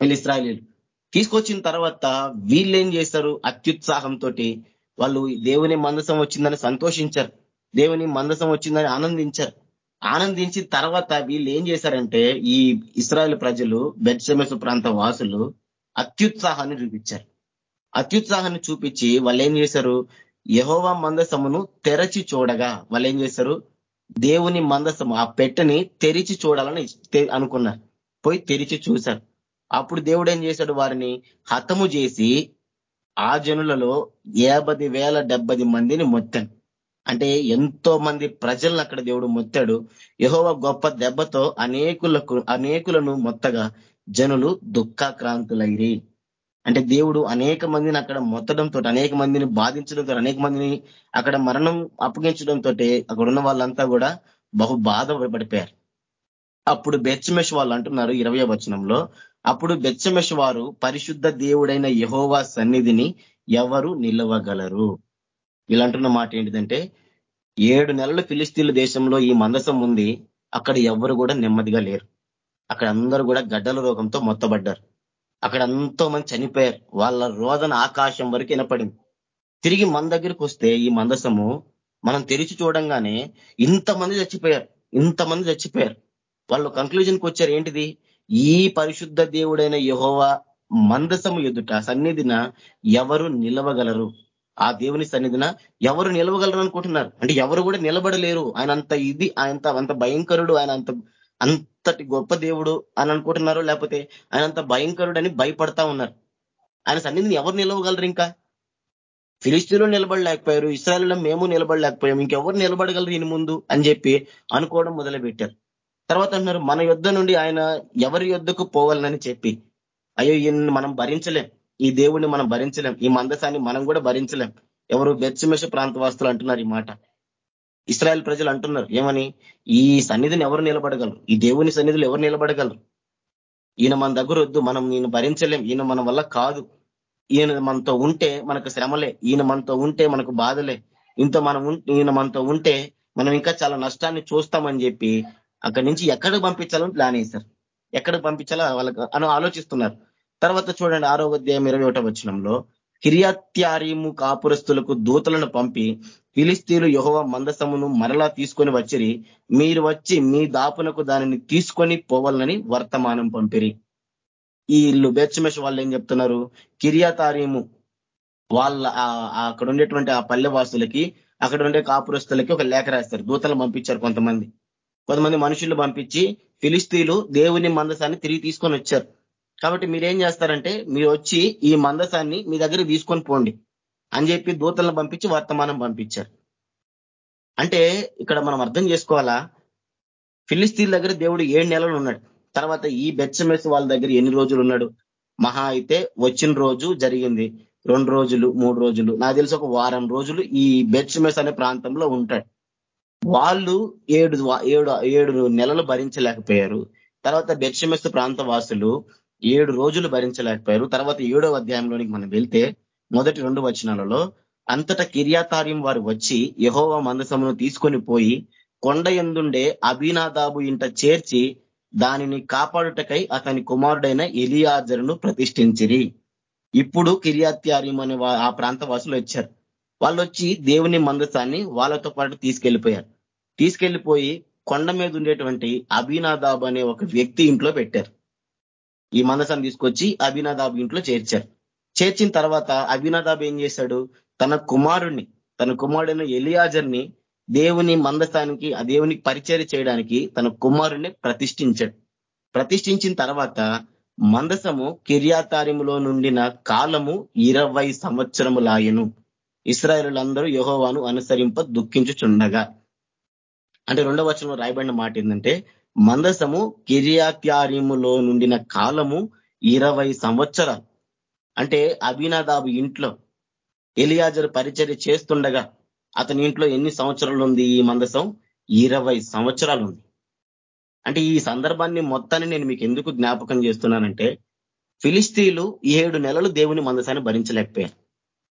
వీళ్ళు ఇస్రాయలీలు. తీసుకొచ్చిన తర్వాత వీళ్ళు ఏం చేస్తారు? అత్యుత్సాహంతో వాళ్ళు దేవుని మందసం వచ్చిందని సంతోషించారు. దేవుని మందసం వచ్చిందని ఆనందించారు. ఆనందించిన తర్వాత వీళ్ళు ఏం చేశారంటే ఈ ఇస్రాయల్ ప్రజలు బెడ్సెమెస్ ప్రాంత వాసులు అత్యుత్సాహాన్ని చూపించారు. అత్యుత్సాహాన్ని చూపించి వాళ్ళు ఏం చేశారు? యహోవా మందసమును తెరచి చూడగా వాళ్ళు ఏం చేశారు? దేవుని మందసము ఆ పెట్టని తెరిచి చూడాలని అనుకున్నారు. పోయి తెరిచి చూశారు. అప్పుడు దేవుడు ఏం చేశాడు వారిని? హతము చేసి ఆ జనులలో యాభై వేల డెబ్బది మందిని మొత్తాను అంటే ఎంతో మంది ప్రజలను అక్కడ దేవుడు మొత్తాడు. యహోవ గొప్ప దెబ్బతో అనేకులకు అనేకులను మొత్తగా జనులు దుఃఖాక్రాంతులైరి. అంటే దేవుడు అనేక మందిని అక్కడ మొత్తడంతో అనేక మందిని బాధించడంతో అనేక మందిని అక్కడ మరణం అప్పగించడంతో అక్కడ ఉన్న వాళ్ళంతా కూడా బహు బాధ పడిపోయారు అప్పుడు బెచ్చమెష్ వాళ్ళు అంటున్నారు ఇరవై వచనంలో అప్పుడు బెచ్చమెష్ వారు పరిశుద్ధ దేవుడైన యహోవా సన్నిధిని ఎవరు నిలవగలరు? వీళ్ళంటున్న మాట ఏంటిదంటే ఏడు నెలలు ఫిలిస్తీన్ల దేశంలో ఈ మందసం ఉంది అక్కడ ఎవరు కూడా నెమ్మదిగా లేరు. అక్కడ అందరూ కూడా గడ్డల రోగంతో మొత్తబడ్డారు. అక్కడ ఎంతో మంది చనిపోయారు. వాళ్ళ రోదన ఆకాశం వరకు వినపడింది. తిరిగి మన దగ్గరికి వస్తే ఈ మందసము మనం తెరిచి చూడంగానే ఇంతమంది చచ్చిపోయారు. ఇంతమంది చచ్చిపోయారు. వాళ్ళు కంక్లూజన్కి వచ్చారు. ఏంటిది? ఈ పరిశుద్ధ దేవుడైన యహోవ మందసము ఎదుట సన్నిధిన ఎవరు నిలవగలరు? ఆ దేవుని సన్నిధిన ఎవరు నిలవగలరు అనుకుంటున్నారు? అంటే ఎవరు కూడా నిలబడలేరు. ఆయన అంత ఇది ఆయన అంత భయంకరుడు ఆయన అంత అంతటి గొప్ప దేవుడు అని అనుకుంటున్నారు లేకపోతే ఆయన అంత అని భయపడతా ఉన్నారు. ఆయన సన్నిధిని ఎవరు నిలవగలరు ఇంకా? ఫిలిస్తీన్లు నిలబడలేకపోయారు ఇస్రాయల్లో మేము నిలబడలేకపోయాం ఇంకెవరు నిలబడగలరు ఈయన ముందు అని చెప్పి అనుకోవడం మొదలు పెట్టారు తర్వాత అంటున్నారు మన యుద్ధ నుండి ఆయన ఎవరి యుద్ధకు పోవాలని చెప్పి. అయ్యో ఈయన్ని మనం భరించలేం. ఈ దేవుణ్ణి మనం భరించలేం. ఈ మందసాన్ని మనం కూడా భరించలేం. ఎవరు బెత్సిమేష ప్రాంతవాస్తులు అంటున్నారు ఈ మాట. ఇస్రాయల్ ప్రజలు అంటున్నారు ఏమని? ఈ సన్నిధిని ఎవరు నిలబడగలరు? ఈ దేవుని సన్నిధులు ఎవరు నిలబడగలరు? ఈయన మన దగ్గర వద్దు మనం ఈయన భరించలేం. ఈయన మన వల్ల కాదు. ఈయన మనతో ఉంటే మనకు శ్రమలే. ఈయన మనతో ఉంటే మనకు బాధలే. ఇంత మనం ఈయన మనతో ఉంటే మనం ఇంకా చాలా నష్టాన్ని చూస్తామని చెప్పి అక్కడి నుంచి ఎక్కడికి పంపించాలని ప్లాన్ వేశారు ఎక్కడికి పంపించాలో వాళ్ళకి అని ఆలోచిస్తున్నారు. తర్వాత చూడండి ఆరో అధ్యాయం ఇరవై ఒకటో వచ్చినంలో కిరియాత్యారీము కాపురస్తులకు దూతలను పంపి ఫిలిస్తీన్లు యహోవ మందసమును మరలా తీసుకొని వచ్చిరి మీరు వచ్చి మీ దాపునకు దానిని తీసుకొని పోవాలని వర్తమానం పంపిరి. ఈ ఇల్లు బెచ్చమెష్ వాళ్ళు ఏం చెప్తున్నారు? కిరియాతారీము వాళ్ళ అక్కడ ఉండేటువంటి ఆ పల్లెవాసులకి అక్కడ ఉండే కాపురస్తులకి ఒక లేఖ రాస్తారు. దూతలు పంపించారు కొంతమంది. కొంతమంది మనుషులు పంపించి ఫిలిస్తీన్లు దేవుని మందసాన్ని తిరిగి తీసుకొని వచ్చారు. కాబట్టి మీరేం చేస్తారంటే మీరు వచ్చి ఈ మందసాన్ని మీ దగ్గర తీసుకొని పోండి అని చెప్పి దూతలను పంపించి వర్తమానం పంపించారు. అంటే ఇక్కడ మనం అర్థం చేసుకోవాలా ఫిలిస్తీన్ దగ్గర దేవుడు ఏడు నెలలు ఉన్నాడు. తర్వాత ఈ బెచ్చమెస్ వాళ్ళ దగ్గర ఎన్ని రోజులు ఉన్నాడు? మహా అయితే వచ్చిన రోజు జరిగింది. రెండు రోజులు మూడు రోజులు. నాకు తెలిసి ఒక వారం రోజులు ఈ బెచ్చమెస్ అనే ప్రాంతంలో ఉంటాడు. వాళ్ళు ఏడు ఏడు ఏడు నెలలు భరించలేకపోయారు. తర్వాత బెచ్చమెస్ ప్రాంత వాసులు ఏడు రోజులు భరించలేకపోయారు. తర్వాత ఏడో అధ్యాయంలోనికి మనం వెళ్తే మొదటి రెండు వచనాలలో అంతటా కిర్యాతార్యం వారు వచ్చి యహోవ మందసమును తీసుకొని పోయి కొండ ఎందుండే అభినాదాబు ఇంట చేర్చి దానిని కాపాడుటకై అతని కుమారుడైన ఎలియాజరును ప్రతిష్ఠించిరి. ఇప్పుడు కిర్యాత్యార్యం అనే ఆ ప్రాంత వాసులు వచ్చారు. వాళ్ళు వచ్చి దేవుని మందసాన్ని వాళ్ళతో పాటు తీసుకెళ్ళిపోయారు. తీసుకెళ్ళిపోయి కొండ మీద ఉండేటువంటి అభినాదాబ్ అనే ఒక వ్యక్తి ఇంట్లో పెట్టారు. ఈ మందసాన్ని తీసుకొచ్చి అభినాదాబ్ ఇంట్లో చేర్చారు. చేర్చిన తర్వాత అభినాదాబ్ ఏం చేశాడు? తన కుమారుణ్ణి తన కుమారుడైన ఎలియాజర్ని దేవుని మందస్థానికి ఆ దేవునికి పరిచయం చేయడానికి తన కుమారుణ్ణి ప్రతిష్ఠించాడు. ప్రతిష్ఠించిన తర్వాత మందసము కిర్యాతారిములో నుండిన కాలము ఇరవై సంవత్సరములాయను. ఇస్రాయలులందరూ యహోవాను అనుసరింప దుఃఖించుచుండగా. అంటే రెండవ వచనంలో రాయబడిన మాట ఏంటంటే మందసము కిర్యాత్యారిములో నుండిన కాలము ఇరవై సంవత్సరాలు. అంటే అభినాదాబు ఇంట్లో ఎలియాజరు పరిచర్య చేస్తుండగా అతని ఇంట్లో ఎన్ని సంవత్సరాలు ఉంది ఈ మందసం? ఇరవై సంవత్సరాలు ఉంది అంటే ఈ సందర్భాన్ని మొత్తాన్ని నేను మీకు ఎందుకు జ్ఞాపకం చేస్తున్నానంటే ఫిలిస్తీన్లు ఏడు నెలలు దేవుని మందసాన్ని భరించలేకపోయారు.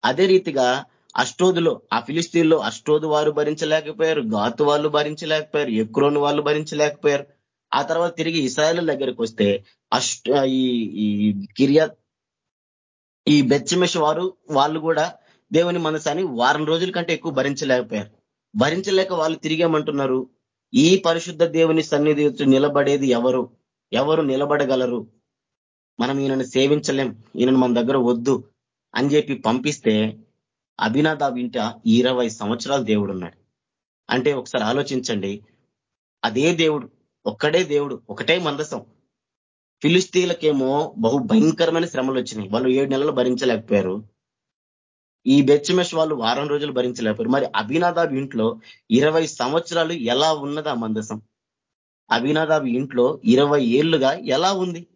అదే రీతిగా అష్టోదులో ఆ ఫిలిస్తీన్లో అష్టోదు వారు భరించలేకపోయారు గాతు వాళ్ళు భరించలేకపోయారు ఎక్రోను వాళ్ళు భరించలేకపోయారు. ఆ తర్వాత తిరిగి ఇస్రాయల్ దగ్గరికి వస్తే అష్ట ఈ కిరియా ఈ బెచ్చమెష వారు వాళ్ళు కూడా దేవుని మనసాన్ని వారం రోజుల కంటే ఎక్కువ భరించలేకపోయారు. భరించలేక వాళ్ళు తిరిగేమంటున్నారు ఈ పరిశుద్ధ దేవుని సన్నిధి నిలబడేది ఎవరు? ఎవరు నిలబడగలరు? మనం ఈయనను సేవించలేం ఈయనను మన దగ్గర వద్దు అని చెప్పి పంపిస్తే అభినాదాబ్ ఇంట ఇరవై సంవత్సరాలు దేవుడు ఉన్నాడు అంటే ఒకసారి ఆలోచించండి. అదే దేవుడు ఒక్కడే దేవుడు ఒకటే మందసం. ఫిలిస్తీన్లకేమో బహు భయంకరమైన శ్రమలు వచ్చినాయి వాళ్ళు ఏడు నెలలు భరించలేకపోయారు. ఈ బెచ్చమెష్ వాళ్ళు వారం రోజులు భరించలేకపోయారు. మరి అభినాదాబ్ ఇంట్లో ఇరవై సంవత్సరాలు ఎలా ఉన్నది ఆ మందసం? అభినాదాబ్ ఇంట్లో ఇరవై ఏళ్ళుగా ఎలా ఉంది?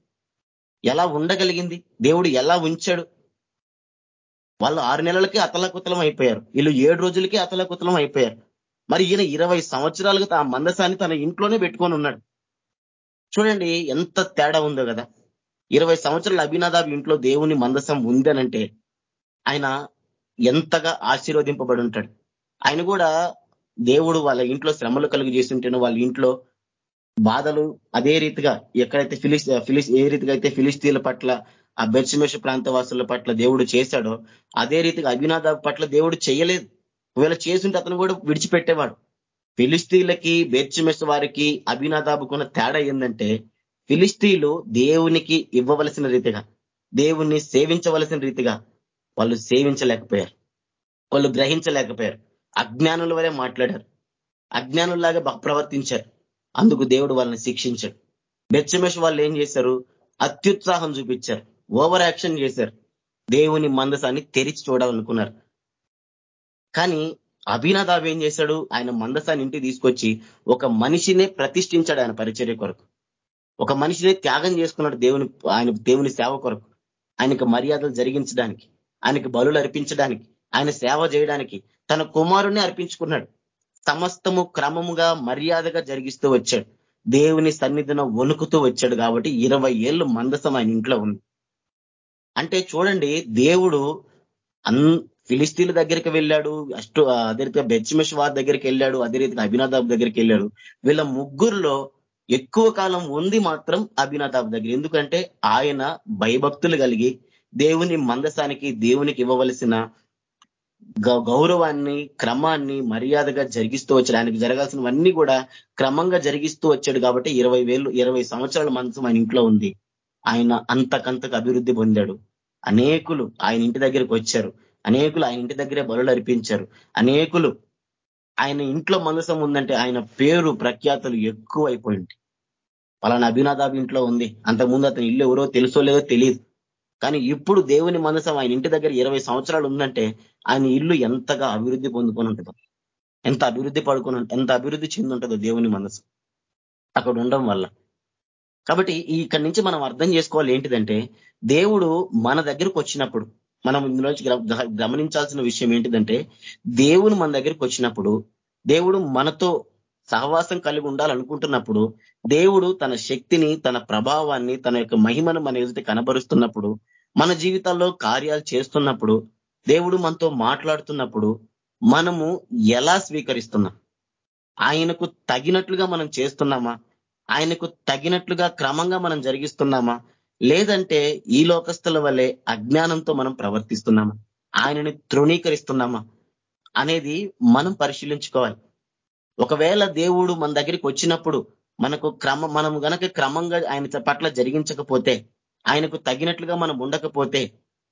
ఎలా ఉండగలిగింది? దేవుడు ఎలా ఉంచాడు? వాళ్ళు ఆరు నెలలకి అతలకుతలం అయిపోయారు. వీళ్ళు ఏడు రోజులకి అతలకుతలం అయిపోయారు. మరి ఈయన ఇరవై సంవత్సరాలుగా ఆ మందసాన్ని తన ఇంట్లోనే పెట్టుకొని ఉన్నాడు. చూడండి ఎంత తేడా ఉందో కదా. ఇరవై సంవత్సరాల అభినాదాబ్ ఇంట్లో దేవుని మందసం ఉందనంటే ఆయన ఎంతగా ఆశీర్వదింపబడి ఉంటాడు. ఆయన కూడా దేవుడు వాళ్ళ ఇంట్లో శ్రమలు కలుగు చేస్తుంటేనో వాళ్ళ ఇంట్లో బాధలు అదే రీతిగా ఎక్కడైతే ఫిలిస్ ఫిలిస్ ఏ రీతిగా అయితే ఫిలిస్తీన్ల పట్ల ఆ బెర్షమేష ప్రాంత వాసుల పట్ల దేవుడు చేశాడో అదే రీతిగా అభినాదాబ్ పట్ల దేవుడు చేయలేదు. ఒకవేళ చేసుంటే అతను కూడా విడిచిపెట్టేవాడు. ఫిలిస్తీన్లకి బెర్చిమెస్ వారికి అభినాదాబుకున్న తేడా ఏంటంటే ఫిలిస్తీన్లు దేవునికి ఇవ్వవలసిన రీతిగా దేవుణ్ణి సేవించవలసిన రీతిగా వాళ్ళు సేవించలేకపోయారు. వాళ్ళు గ్రహించలేకపోయారు. అజ్ఞానుల వరే మాట్లాడారు. అజ్ఞానుల్లాగా ప్రవర్తించారు. అందుకు దేవుడు వాళ్ళని శిక్షించాడు. బెచ్చమేష్ వాళ్ళు ఏం చేశారు? అత్యుత్సాహం చూపించారు. ఓవర్ యాక్షన్ చేశారు. దేవుని మందసాన్ని తెరిచి చూడాలనుకున్నారు. కానీ అభినదాబ్ ఏం చేశాడు? ఆయన మందసాన్ని ఇంటికి తీసుకొచ్చి ఒక మనిషినే ప్రతిష్ఠించాడు ఆయన పరిచర్య కొరకు. ఒక మనిషినే త్యాగం చేసుకున్నాడు దేవుని ఆయన దేవుని సేవ కొరకు. ఆయనకు మర్యాదలు జరిగించడానికి ఆయనకు బలులు అర్పించడానికి ఆయన సేవ చేయడానికి తన కుమారుణ్ణి అర్పించుకున్నాడు. సమస్తము క్రమముగా మర్యాదగా జరిగిస్తూ వచ్చాడు. దేవుని సన్నిధిన వణుకుతూ వచ్చాడు కాబట్టి ఇరవై ఏళ్ళు మందసం ఆయన ఇంట్లో ఉంది. అంటే చూడండి దేవుడు అన్ ఫిలిస్తీన్ల దగ్గరికి వెళ్ళాడు అష్టు అదే రీతిగా బెచ్చిమెష్ వారి దగ్గరికి వెళ్ళాడు అదే రీతిగా అభినాదాబ్ దగ్గరికి వెళ్ళాడు. వీళ్ళ ముగ్గురులో ఎక్కువ కాలం ఉంది మాత్రం అభినాదాబ్ దగ్గర. ఎందుకంటే ఆయన భయభక్తులు కలిగి దేవుని మందసానికి దేవునికి ఇవ్వవలసిన గౌరవాన్ని క్రమాన్ని మర్యాదగా జరిగిస్తూ వచ్చాడు. ఆయనకు జరగాల్సినవన్నీ కూడా క్రమంగా జరిగిస్తూ వచ్చాడు కాబట్టి ఇరవై వేలు ఇరవై సంవత్సరాల మనసు ఆయన ఇంట్లో ఉంది. ఆయన అంతకంతకు అభివృద్ధి పొందాడు. అనేకులు ఆయన ఇంటి దగ్గరికి వచ్చారు. అనేకులు ఆయన ఇంటి దగ్గరే బలులు అర్పించారు. అనేకులు ఆయన ఇంట్లో మనసం ఉందంటే ఆయన పేరు ప్రఖ్యాతులు ఎక్కువైపోయింది. పలానా అభినాదాబ్ ఇంట్లో ఉంది. అంతకుముందు అతని ఇల్లు ఎవరో తెలుసో లేదో తెలియదు కానీ ఇప్పుడు దేవుని మనసం ఆయన ఇంటి దగ్గర ఇరవై సంవత్సరాలు ఉందంటే ఆయన ఇల్లు ఎంతగా అభివృద్ధి పొందుకొని ఉంటుందో ఎంత అభివృద్ధి పడుకుని ఎంత అభివృద్ధి చెంది ఉంటుందో దేవుని మనసు అక్కడ ఉండడం వల్ల కాబట్టి ఇక్కడి నుంచి మనం అర్థం చేసుకోవాలి ఏంటిదంటే దేవుడు మన దగ్గరకు వచ్చినప్పుడు మనం ఇందులోంచి గమనించాల్సిన విషయం ఏంటిదంటే దేవుడు మన దగ్గరికి వచ్చినప్పుడు దేవుడు మనతో సహవాసం కలిగి ఉండాలనుకుంటున్నప్పుడు దేవుడు తన శక్తిని తన ప్రభావాన్ని తన యొక్క మహిమను మన ఎదుటి కనబరుస్తున్నప్పుడు మన జీవితాల్లో కార్యాలు చేస్తున్నప్పుడు దేవుడు మనతో మాట్లాడుతున్నప్పుడు మనము ఎలా స్వీకరిస్తున్నాం? ఆయనకు తగినట్లుగా మనం చేస్తున్నామా? ఆయనకు తగినట్లుగా క్రమంగా మనం జరిగిస్తున్నామా? లేదంటే ఈ లోకస్తుల వల్లే అజ్ఞానంతో మనం ప్రవర్తిస్తున్నామా? ఆయనని తృణీకరిస్తున్నామా? అనేది మనం పరిశీలించుకోవాలి. ఒకవేళ దేవుడు మన దగ్గరికి వచ్చినప్పుడు మనకు క్రమ మనం గనక క్రమంగా ఆయన పట్ల జరిగించకపోతే ఆయనకు తగినట్లుగా మనం ఉండకపోతే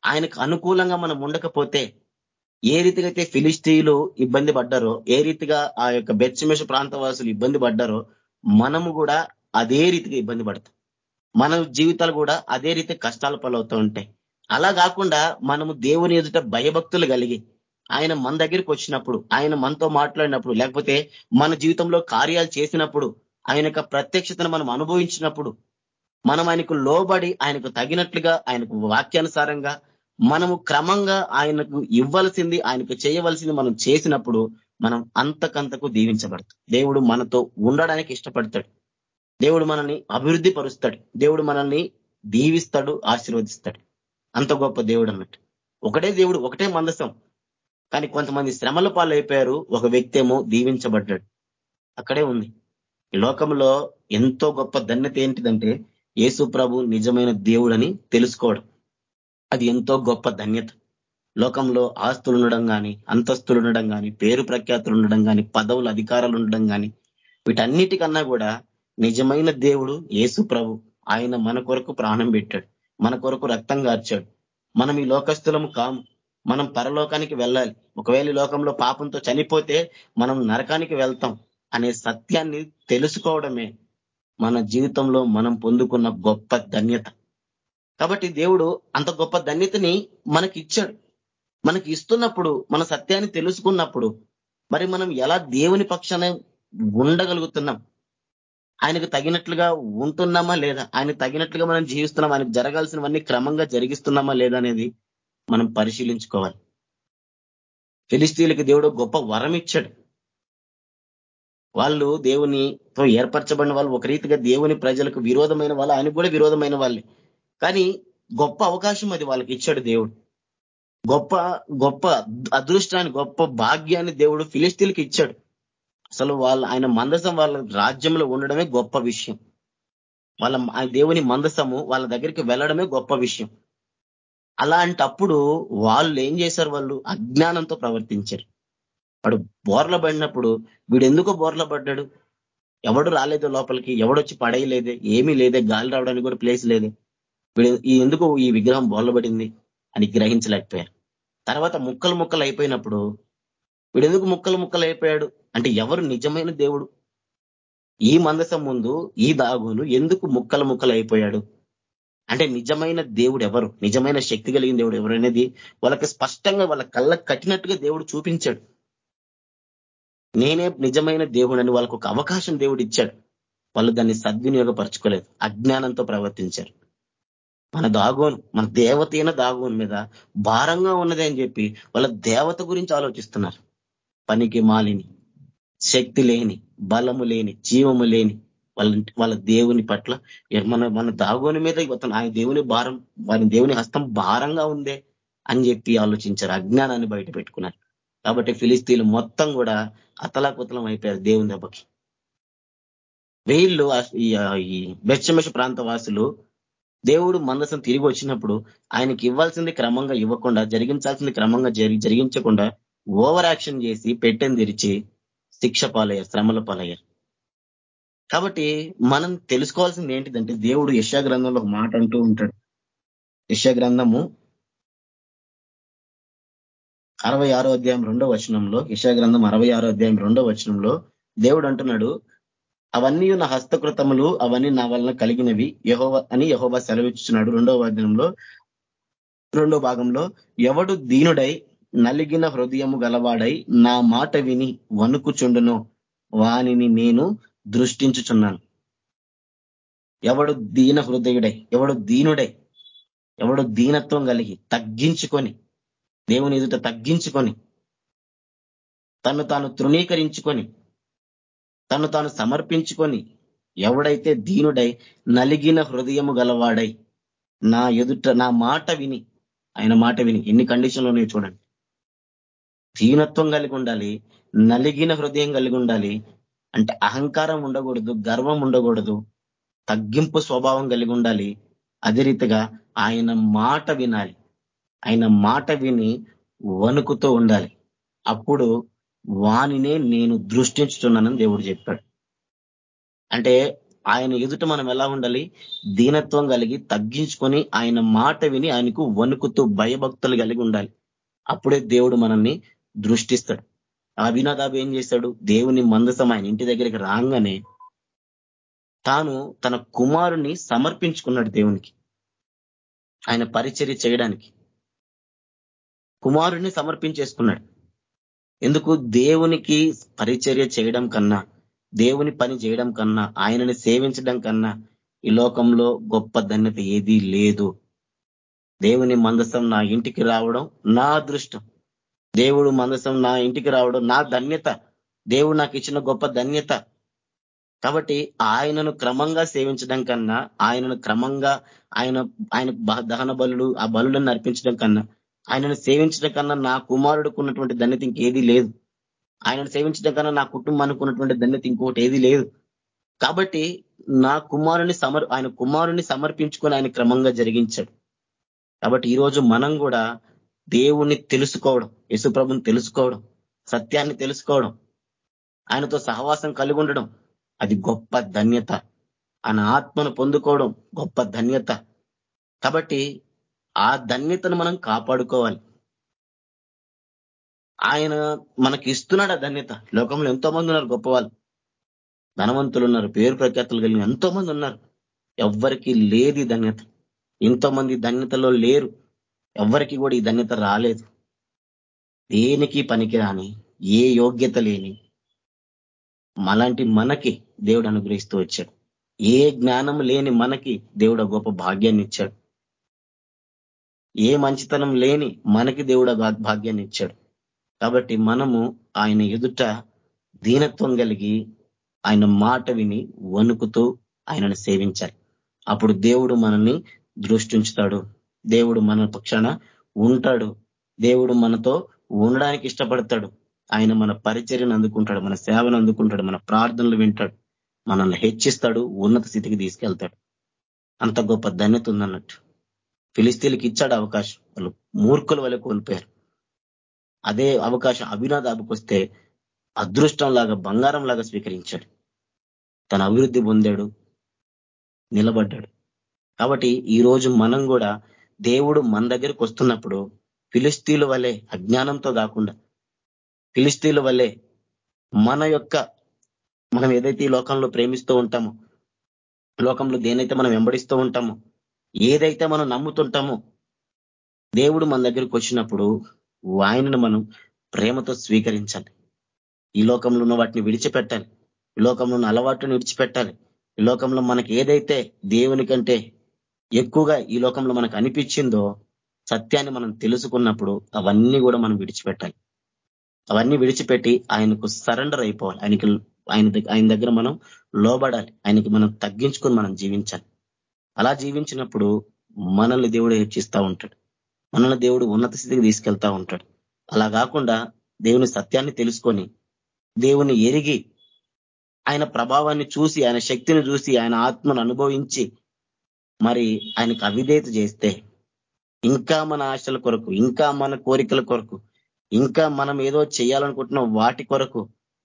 ఆయనకు అనుకూలంగా మనం ఉండకపోతే ఏ రీతిగా అయితే ఫిలిస్తీన్లు ఇబ్బంది పడ్డారో ఏ రీతిగా ఆ యొక్క బెచ్చమేష ప్రాంతవాసులు ఇబ్బంది పడ్డారో మనము కూడా అదే రీతిగా ఇబ్బంది పడతాం. మన జీవితాలు కూడా అదే రీతి కష్టాల పాలవుతూ ఉంటాయి. అలా కాకుండా మనము దేవుని ఎదుట భయభక్తులు కలిగి ఆయన మన దగ్గరికి వచ్చినప్పుడు ఆయన మనతో మాట్లాడినప్పుడు లేకపోతే మన జీవితంలో కార్యాలు చేసినప్పుడు ఆయన యొక్క ప్రత్యక్షతను మనం అనుభవించినప్పుడు మనం ఆయనకు లోబడి ఆయనకు తగినట్లుగా ఆయనకు వాక్యానుసారంగా మనము క్రమంగా ఆయనకు ఇవ్వాల్సింది ఆయనకు చేయవలసింది మనం చేసినప్పుడు మనం అంతకంతకు దీవించబడతాం. దేవుడు మనతో ఉండడానికి ఇష్టపడతాడు. దేవుడు మనల్ని అభివృద్ధి పరుస్తాడు దేవుడు మనల్ని దీవిస్తాడు ఆశీర్వదిస్తాడు. అంత గొప్ప దేవుడు అన్నట్టు. ఒకటే దేవుడు ఒకటే మందసం. కానీ కొంతమంది శ్రమల పాలైపోయారు. ఒక వ్యక్తి ఏమో దీవించబడ్డాడు. అక్కడే ఉంది. ఈ లోకంలో ఎంతో గొప్ప ధన్యత ఏంటిదంటే యేసు ప్రభు నిజమైన దేవుడని తెలుసుకోవడం. అది ఎంతో గొప్ప ధన్యత. లోకంలో ఆస్తులు ఉండడం కానీ అంతస్తులు ఉండడం కానీ పేరు ప్రఖ్యాతులు ఉండడం కానీ పదవులు అధికారాలు ఉండడం కానీ వీటన్నిటికన్నా కూడా నిజమైన దేవుడు యేసు ప్రభు. ఆయన మన కొరకు ప్రాణం పెట్టాడు. మన కొరకు రక్తం గార్చాడు. మనం ఈ లోకస్తులము కాము. మనం పరలోకానికి వెళ్ళాలి. ఒకవేళ లోకంలో పాపంతో చనిపోతే మనం నరకానికి వెళ్తాం అనే సత్యాన్ని తెలుసుకోవడమే మన జీవితంలో మనం పొందుకున్న గొప్ప ధన్యత. కాబట్టి దేవుడు అంత గొప్ప ధన్యతని మనకి ఇచ్చాడు మనకి ఇస్తున్నప్పుడు మన సత్యాన్ని తెలుసుకున్నప్పుడు మరి మనం ఎలా దేవుని పక్షాన ఉండగలుగుతున్నాం? ఆయనకు తగినట్లుగా ఉంటున్నామా లేదా? ఆయనకు తగినట్లుగా మనం జీవిస్తున్నాం ఆయనకు జరగాల్సినవన్నీ క్రమంగా జరిగిస్తున్నామా లేదా అనేది మనం పరిశీలించుకోవాలి. ఫిలిస్తీన్లకు దేవుడు గొప్ప వరం ఇచ్చాడు. వాళ్ళు దేవునితో ఏర్పరచబడిన వాళ్ళు ఒక రీతిగా దేవుని ప్రజలకు విరోధమైన వాళ్ళు ఆయన కూడా విరోధమైన వాళ్ళే. కానీ గొప్ప అవకాశం అది వాళ్ళకి ఇచ్చాడు దేవుడు. గొప్ప గొప్ప అదృష్టాన్ని గొప్ప భాగ్యాన్ని దేవుడు ఫిలిస్తీన్కి ఇచ్చాడు. అసలు వాళ్ళ ఆయన మందసం వాళ్ళ రాజ్యంలో ఉండడమే గొప్ప విషయం. వాళ్ళ దేవుని మందసము వాళ్ళ దగ్గరికి వెళ్ళడమే గొప్ప విషయం. అలాంటప్పుడు వాళ్ళు ఏం చేశారు వాళ్ళు? అజ్ఞానంతో ప్రవర్తించారు. వాడు బోర్ల పడినప్పుడు వీడు ఎందుకు బోర్ల పడ్డాడు? ఎవడు రాలేదు లోపలికి ఎవడొచ్చి పడేయలేదే? ఏమీ లేదే గాలి రావడానికి కూడా ప్లేస్ లేదే. వీడు ఎందుకు ఈ విగ్రహం బోర్లబడింది అని గ్రహించలేకపోయారు. తర్వాత ముక్కలు ముక్కలు అయిపోయినప్పుడు వీడు ఎందుకు ముక్కలు ముక్కలు అయిపోయాడు? అంటే ఎవరు నిజమైన దేవుడు? ఈ మందసం ముందు ఈ దాగును ఎందుకు ముక్కలు ముక్కలు అయిపోయాడు? అంటే నిజమైన దేవుడు ఎవరు? నిజమైన శక్తి కలిగిన దేవుడు ఎవరు అనేది వాళ్ళకి స్పష్టంగా వాళ్ళ కళ్ళకు కట్టినట్టుగా దేవుడు చూపించాడు. నేనే నిజమైన దేవుడని వాళ్ళకు ఒక అవకాశం దేవుడు ఇచ్చాడు. వాళ్ళు దాన్ని సద్వినియోగపరచుకోలేదు. అజ్ఞానంతో ప్రవర్తించారు. మన దాగోన్ మన దేవతైన దాగోన్ మీద భారంగా ఉన్నది అని చెప్పి వాళ్ళ దేవత గురించి ఆలోచిస్తున్నారు. పనికి మాలిని శక్తి లేని బలము లేని జీవము లేని వాళ్ళ వాళ్ళ దేవుని పట్ల మన మన దాగోని మీద ఇతను ఆయన దేవుని భారం వారి దేవుని హస్తం భారంగా ఉందే అని చెప్పి ఆలోచించారు. అజ్ఞానాన్ని బయట పెట్టుకున్నారు. కాబట్టి ఫిలిస్తీన్లు మొత్తం కూడా అతలాకుతలం అయిపోయారు దేవుని దెబ్బకి. వీళ్ళు ఈ బెచ్చమెష ప్రాంత వాసులు దేవుడు మందసం తిరిగి వచ్చినప్పుడు ఆయనకి ఇవ్వాల్సింది క్రమంగా ఇవ్వకుండా జరిగించాల్సింది క్రమంగా జరిగించకుండా ఓవర్ యాక్షన్ చేసి పెట్టెని తెరిచి శిక్ష పాలయ్యారు శ్రమల పాలయ్యారు. కాబట్టి మనం తెలుసుకోవాల్సింది ఏంటిదంటే దేవుడు యశా గ్రంథంలో ఒక మాట అంటూ ఉంటాడు. యశా గ్రంథము అరవై అధ్యాయం రెండో వచనంలో యశా గ్రంథం అరవై ఆరో అధ్యాయం రెండో వచనంలో దేవుడు అంటున్నాడు అవన్నీ నా హస్తకృతములు అవన్నీ నా వలన కలిగినవి. యహోవ అని యహోవ సెలవిచ్చుచున్నాడు రెండవ వాద్యంలో రెండో భాగంలో ఎవడు దీనుడై నలిగిన హృదయము గలవాడై నా మాట విని వణుకుచుండును వానిని నేను దృష్టించుచున్నాను. ఎవడు దీన హృదయుడై ఎవడు దీనుడై ఎవడు దీనత్వం కలిగి తగ్గించుకొని దేవుని ఎదుట తగ్గించుకొని తను తాను తృణీకరించుకొని తను తాను సమర్పించుకొని ఎవడైతే దీనుడై నలిగిన హృదయము గలవాడై నా ఎదుట నా మాట విని ఆయన మాట విని ఎన్ని కండిషన్లోనే చూడండి. దీనత్వం కలిగి ఉండాలి నలిగిన హృదయం కలిగి ఉండాలి అంటే అహంకారం ఉండకూడదు గర్వం ఉండకూడదు తగ్గింపు స్వభావం కలిగి ఉండాలి. అదే రీతిగా ఆయన మాట వినాలి. ఆయన మాట విని వణుకుతూ ఉండాలి. అప్పుడు వానినే నేను దృష్టించుతున్నానని దేవుడు చెప్పాడు. అంటే ఆయన ఎదుట మనం ఎలా ఉండాలి? దీనత్వం కలిగి తగ్గించుకొని ఆయన మాట విని ఆయనకు వణుకుతూ భయభక్తులు కలిగి ఉండాలి. అప్పుడే దేవుడు మనల్ని దృష్టిస్తాడు. అభినాదాబు ఏం చేశాడు దేవుని మందసం ఆయన ఇంటి దగ్గరికి రాగానే తాను తన కుమారుని సమర్పించుకున్నాడు దేవునికి. ఆయన పరిచర్య చేయడానికి కుమారుణ్ణి సమర్పించేసుకున్నాడు. ఎందుకు దేవునికి పరిచర్య చేయడం కన్నా దేవుని పని చేయడం కన్నా ఆయనని సేవించడం కన్నా ఈ లోకంలో గొప్ప ధన్యత ఏదీ లేదు. దేవుని మందసం నా ఇంటికి రావడం నా అదృష్టం. దేవుడు మందసం నా ఇంటికి రావడం నా ధన్యత. దేవుడు నాకు ఇచ్చిన గొప్ప ధన్యత. కాబట్టి ఆయనను క్రమంగా సేవించడం కన్నా ఆయనను క్రమంగా ఆయన ఆయన దహన బలుడు ఆ బలులను నర్పించడం కన్నా ఆయనను సేవించడం కన్నా నా కుమారుడికి ఉన్నటువంటి ధన్యత ఇంకేది లేదు. ఆయనను సేవించడం కన్నా నా కుటుంబానికి ఉన్నటువంటి ధన్యత ఇంకోటి ఏది లేదు. కాబట్టి నా కుమారుని సమర్ ఆయన కుమారుని సమర్పించుకొని ఆయన క్రమంగా జరిగించాడు. కాబట్టి ఈరోజు మనం కూడా దేవుణ్ణి తెలుసుకోవడం యశుప్రభుని తెలుసుకోవడం సత్యాన్ని తెలుసుకోవడం ఆయనతో సహవాసం కలిగి ఉండడం అది గొప్ప ధన్యత. ఆయన ఆత్మను పొందుకోవడం గొప్ప ధన్యత. కాబట్టి ఆ ధన్యతను మనం కాపాడుకోవాలి. ఆయన మనకి ఇస్తున్నాడు ఆ ధన్యత. లోకంలో ఎంతో మంది ఉన్నారు గొప్పవాళ్ళు. ధనవంతులు ఉన్నారు పేరు ప్రఖ్యాతులు కలిగిన ఎంతో మంది ఉన్నారు. ఎవ్వరికి లేదు ధన్యత. ఎంతో మంది ధన్యతలో లేరు. ఎవ్వరికి కూడా ఈ ధన్యత రాలేదు. దేనికి పనికిరాని ఏ యోగ్యత లేని మలాంటి మనకి దేవుడు అనుగ్రహిస్తూ వచ్చాడు. ఏ జ్ఞానం లేని మనకి దేవుడు గొప్ప భాగ్యాన్ని ఇచ్చాడు. ఏ మంచితనం లేని మనకి దేవుడు భాగ్యాన్ని ఇచ్చాడు. కాబట్టి మనము ఆయన ఎదుట దీనత్వం కలిగి ఆయన మాట విని వణుకుతూ ఆయనను సేవించాలి. అప్పుడు దేవుడు మనల్ని దృష్టించుతాడు దేవుడు మన పక్షాన ఉంటాడు. దేవుడు మనతో ఉండడానికి ఇష్టపడతాడు. ఆయన మన పరిచర్యను అందుకుంటాడు మన సేవను అందుకుంటాడు మన ప్రార్థనలు వింటాడు మనల్ని హెచ్చిస్తాడు ఉన్నత స్థితికి తీసుకెళ్తాడు. అంత గొప్ప ధన్యత ఉందన్నట్టు. ఫిలిస్తీన్లకు ఇచ్చాడు అవకాశం. వాళ్ళు మూర్ఖుల వల్ల కోల్పోయారు. అదే అవకాశం అభినాదాబుకి వస్తే అదృష్టం లాగా బంగారం లాగా స్వీకరించాడు. తన అభివృద్ధి పొందాడు నిలబడ్డాడు. కాబట్టి ఈ రోజు మనం కూడా దేవుడు మన దగ్గరికి వస్తున్నప్పుడు ఫిలిస్తీన్ల వల్లే అజ్ఞానంతో కాకుండా ఫిలిస్తీన్ల వల్లే మన యొక్క మనం ఏదైతే ఈ లోకంలో ప్రేమిస్తూ ఉంటామో లోకంలో దేనైతే మనం వెంబడిస్తూ ఉంటామో ఏదైతే మనం నమ్ముతుంటామో దేవుడు మన దగ్గరికి వచ్చినప్పుడు ఆయనను మనం ప్రేమతో స్వీకరించాలి. ఈ లోకంలో ఉన్న వాటిని విడిచిపెట్టాలి. ఈ లోకంలో ఉన్న అలవాటును విడిచిపెట్టాలి. ఈ లోకంలో మనకి ఏదైతే దేవుని కంటే ఎక్కువగా ఈ లోకంలో మనకు అనిపించిందో సత్యాన్ని మనం తెలుసుకున్నప్పుడు అవన్నీ కూడా మనం విడిచిపెట్టాలి. అవన్నీ విడిచిపెట్టి ఆయనకు సరెండర్ అయిపోవాలి. ఆయనకి ఆయన ఆయన దగ్గర మనం లోబడాలి. ఆయనకి మనం తగ్గించుకొని మనం జీవించాలి. అలా జీవించినప్పుడు మనల్ని దేవుడు హెచ్చిస్తూ ఉంటాడు. మనల్ని దేవుడు ఉన్నత స్థితికి తీసుకెళ్తా ఉంటాడు. అలా కాకుండా దేవుని సత్యాన్ని తెలుసుకొని దేవుని ఎరిగి ఆయన ప్రభావాన్ని చూసి ఆయన శక్తిని చూసి ఆయన ఆత్మను అనుభవించి మరి ఆయనకు అవిధేత చేస్తే ఇంకా మన ఆశల కొరకు ఇంకా మన కోరికల కొరకు ఇంకా మనం ఏదో చేయాలనుకుంటున్న వాటి కొరకు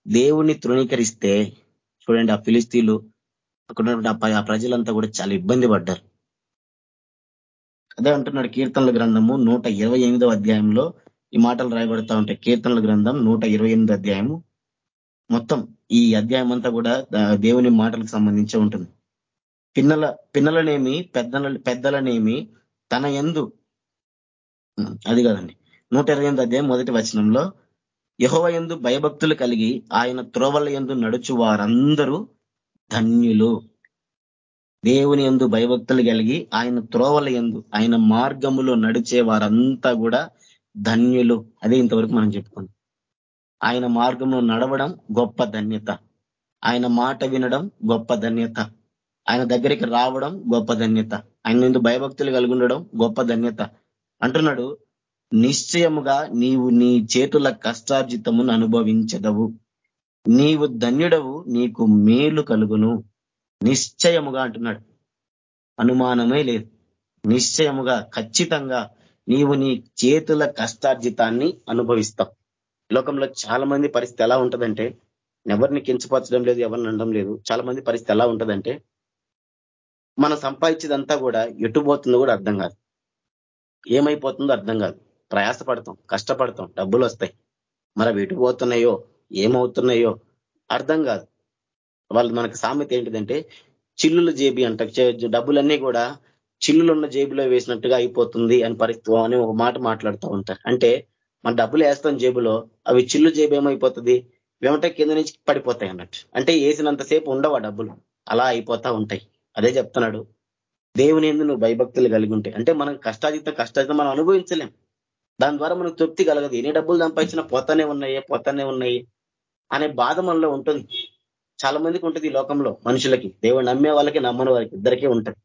దేవుణ్ణి తృణీకరిస్తే చూడండి ఆ ఫిలిస్తీన్లు అక్కడ ఆ ప్రజలంతా కూడా చాలా ఇబ్బంది పడ్డారు. అదే అంటున్నాడు కీర్తనల గ్రంథము నూట అధ్యాయంలో ఈ మాటలు రాయబడతా ఉంటాయి. కీర్తనల గ్రంథం నూట అధ్యాయము. మొత్తం ఈ అధ్యాయం అంతా కూడా దేవుని మాటలకు సంబంధించి ఉంటుంది. పిన్నల పిన్నలనేమి పెద్దల పెద్దలనేమి తన ఎందు అది కాదండి. నూట ఇరవై ఎనిమిది అధ్యాయం మొదటి వచనంలో యహోవ ఎందు భయభక్తులు కలిగి ఆయన త్రోవల ఎందు నడుచు వారందరూ ధన్యులు. దేవుని ఎందు భయభక్తులు కలిగి ఆయన త్రోవల ఎందు ఆయన మార్గములో నడిచే వారంతా కూడా ధన్యులు. అదే ఇంతవరకు మనం చెప్పుకున్నాం. ఆయన మార్గంలో నడవడం గొప్ప ధన్యత. ఆయన మాట వినడం గొప్ప ధన్యత. ఆయన దగ్గరికి రావడం గొప్ప ధన్యత. ఆయన ఎందు భయభక్తులు కలిగి ఉండడం గొప్ప ధన్యత. అంటున్నాడు నిశ్చయముగా నీవు నీ చేతుల కష్టార్జితమును అనుభవించదవు. నీవు ధన్యుడవు నీకు మేలు కలుగును. నిశ్చయముగా అంటున్నాడు. అనుమానమే లేదు. నిశ్చయముగా ఖచ్చితంగా నీవు నీ చేతుల కష్టార్జితాన్ని అనుభవిస్తావు. లోకంలో చాలా మంది పరిస్థితి ఎలా ఉంటుందంటే ఎవరిని కించపరచడం లేదు ఎవరిని అనడం లేదు. చాలా మంది పరిస్థితి ఎలా ఉంటుందంటే మనం సంపాదించేదంతా కూడా ఎటుపోతుందో కూడా అర్థం కాదు. ఏమైపోతుందో అర్థం కాదు. ప్రయాసపడతాం కష్టపడతాం డబ్బులు వస్తాయి. మరి అవి ఎటుపోతున్నాయో ఏమవుతున్నాయో అర్థం కాదు. వాళ్ళు మనకు సామెత ఏంటిదంటే చిల్లుల జేబి అంట. డబ్బులన్నీ కూడా చిల్లులున్న జేబులో వేసినట్టుగా అయిపోతుంది అని పరిస్థితి అని ఒక మాట మాట్లాడుతూ ఉంటారు. అంటే మన డబ్బులు వేస్తాం జేబులో అవి చిల్లు జేబు ఏమైపోతుంది? వెమట కింద నుంచి పడిపోతాయి అన్నట్టు. అంటే వేసినంతసేపు ఉండవు డబ్బులు? అలా అయిపోతా ఉంటాయి. అదే చెప్తున్నాడు. దేవుని ఎందు నువ్వు భయభక్తులు కలిగి ఉంటాయి అంటే మనం కష్టాజితం కష్టాజితం మనం అనుభవించలేం. దాని ద్వారా మనకు తృప్తి కలగదు. ఎన్ని డబ్బులు సంపాదించినా పోతానే ఉన్నాయి పోతానే ఉన్నాయి. అనే బాధ మనలో ఉంటుంది. చాలా మందికి ఉంటుంది ఈ లోకంలో మనుషులకి. దేవుడు నమ్మే వాళ్ళకి నమ్మని వాళ్ళకి ఇద్దరికీ ఉంటుంది.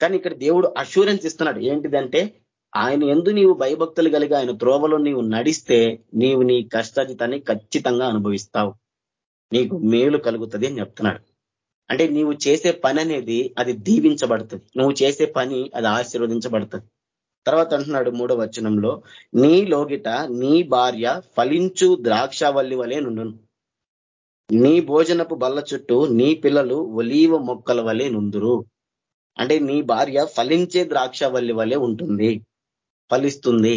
కానీ ఇక్కడ దేవుడు అష్యూరెన్స్ ఇస్తున్నాడు. ఏంటిదంటే ఆయన ఎందు నీవు భయభక్తులు కలిగి ఆయన త్రోవలో నీవు నడిస్తే నీవు నీ కష్టాజితాన్ని ఖచ్చితంగా అనుభవిస్తావు. నీకు మేలు కలుగుతుంది అని చెప్తున్నాడు. అంటే నీవు చేసే పని అనేది అది దీవించబడుతుంది. నువ్వు చేసే పని అది ఆశీర్వదించబడుతుంది. తర్వాత అంటున్నాడు మూడో వచనంలో నీ లోగిట నీ భార్య ఫలించు ద్రాక్షవల్లి వలె నుండును. నీ భోజనపు బల్ల చుట్టూ నీ పిల్లలు ఒలీవ మొక్కల వలె నుందురు. అంటే నీ భార్య ఫలించే ద్రాక్షవల్లి వలె ఉంటుంది ఫలిస్తుంది.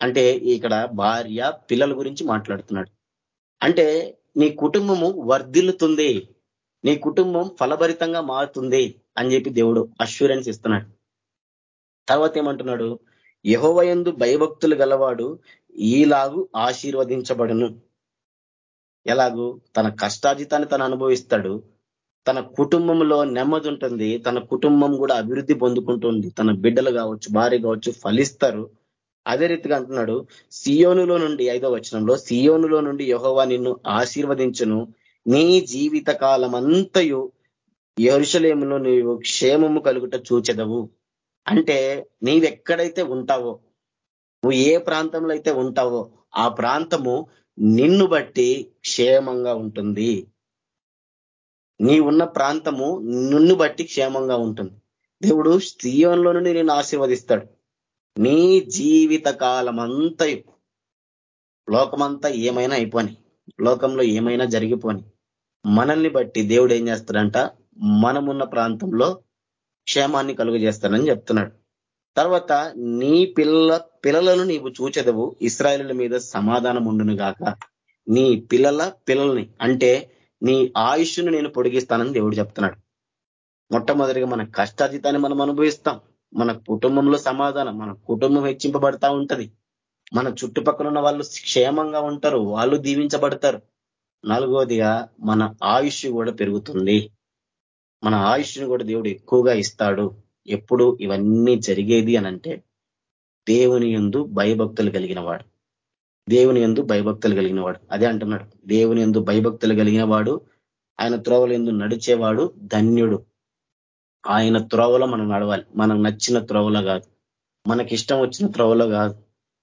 అంటే ఇక్కడ భార్య పిల్లల గురించి మాట్లాడుతున్నాడు. అంటే నీ కుటుంబము వర్ధిల్లుతుంది నీ కుటుంబం ఫలభరితంగా మారుతుంది అని చెప్పి దేవుడు అష్యూరెన్స్ ఇస్తున్నాడు. తర్వాత ఏమంటున్నాడు? యహోవయందు భయభక్తులు గలవాడు ఈలాగు ఆశీర్వదించబడును. ఎలాగూ? తన కష్టాజితాన్ని తను అనుభవిస్తాడు. తన కుటుంబంలో నెమ్మది ఉంటుంది తన కుటుంబం కూడా అభివృద్ధి పొందుకుంటుంది. తన బిడ్డలు కావచ్చు భార్య కావచ్చు ఫలిస్తారు. అదే రీతిగా అంటున్నాడు సియోనులో నుండి ఐదో వచనంలో సియోనులో నుండి యహోవా నిన్ను ఆశీర్వదించును. నీ జీవిత కాలం అంతయు నీవు క్షేమము కలుగుట చూచెదవు. అంటే నీవెక్కడైతే ఉంటావో నువ్వు ఏ ప్రాంతంలో అయితే ఉంటావో ఆ ప్రాంతము నిన్ను బట్టి క్షేమంగా ఉంటుంది. నీ ఉన్న ప్రాంతము నిన్ను బట్టి క్షేమంగా ఉంటుంది. దేవుడు స్త్రీయంలో నుండి నేను ఆశీర్వదిస్తాడు. నీ జీవిత కాలం లోకమంతా ఏమైనా అయిపోని లోకంలో ఏమైనా జరిగిపోని మనల్ని బట్టి దేవుడు ఏం చేస్తాడంట మనమున్న ప్రాంతంలో క్షేమాన్ని కలుగజేస్తానని చెప్తున్నాడు. తర్వాత నీ పిల్ల పిల్లలను నీవు చూచెదవు ఇస్రాయలుల మీద సమాధానం ఉండును గాక. నీ పిల్లల పిల్లల్ని అంటే నీ ఆయుష్ను నేను పొడిగిస్తానని దేవుడు చెప్తున్నాడు. మొట్టమొదటిగా మన కష్టాతీతాన్ని మనం అనుభవిస్తాం. మన కుటుంబంలో సమాధానం మన కుటుంబం హెచ్చింపబడతా ఉంటది. మన చుట్టుపక్కల ఉన్న వాళ్ళు క్షేమంగా ఉంటారు వాళ్ళు దీవించబడతారు. నాలుగోదిగా మన ఆయుష్ కూడా పెరుగుతుంది. మన ఆయుష్ని కూడా దేవుడు ఎక్కువగా ఇస్తాడు. ఎప్పుడు ఇవన్నీ జరిగేది అనంటే దేవుని ఎందు భయభక్తులు కలిగిన వాడు. దేవుని ఎందు భయభక్తులు కలిగిన వాడు. అదే అంటున్నాడు. దేవుని ఎందు భయభక్తులు కలిగిన వాడు ఆయన త్రోవల ఎందు నడిచేవాడు ధన్యుడు. ఆయన త్రోవలో మనం నడవాలి. మనకు నచ్చిన త్రోవలో కాదు. మనకి ఇష్టం వచ్చిన త్రోవలో కాదు.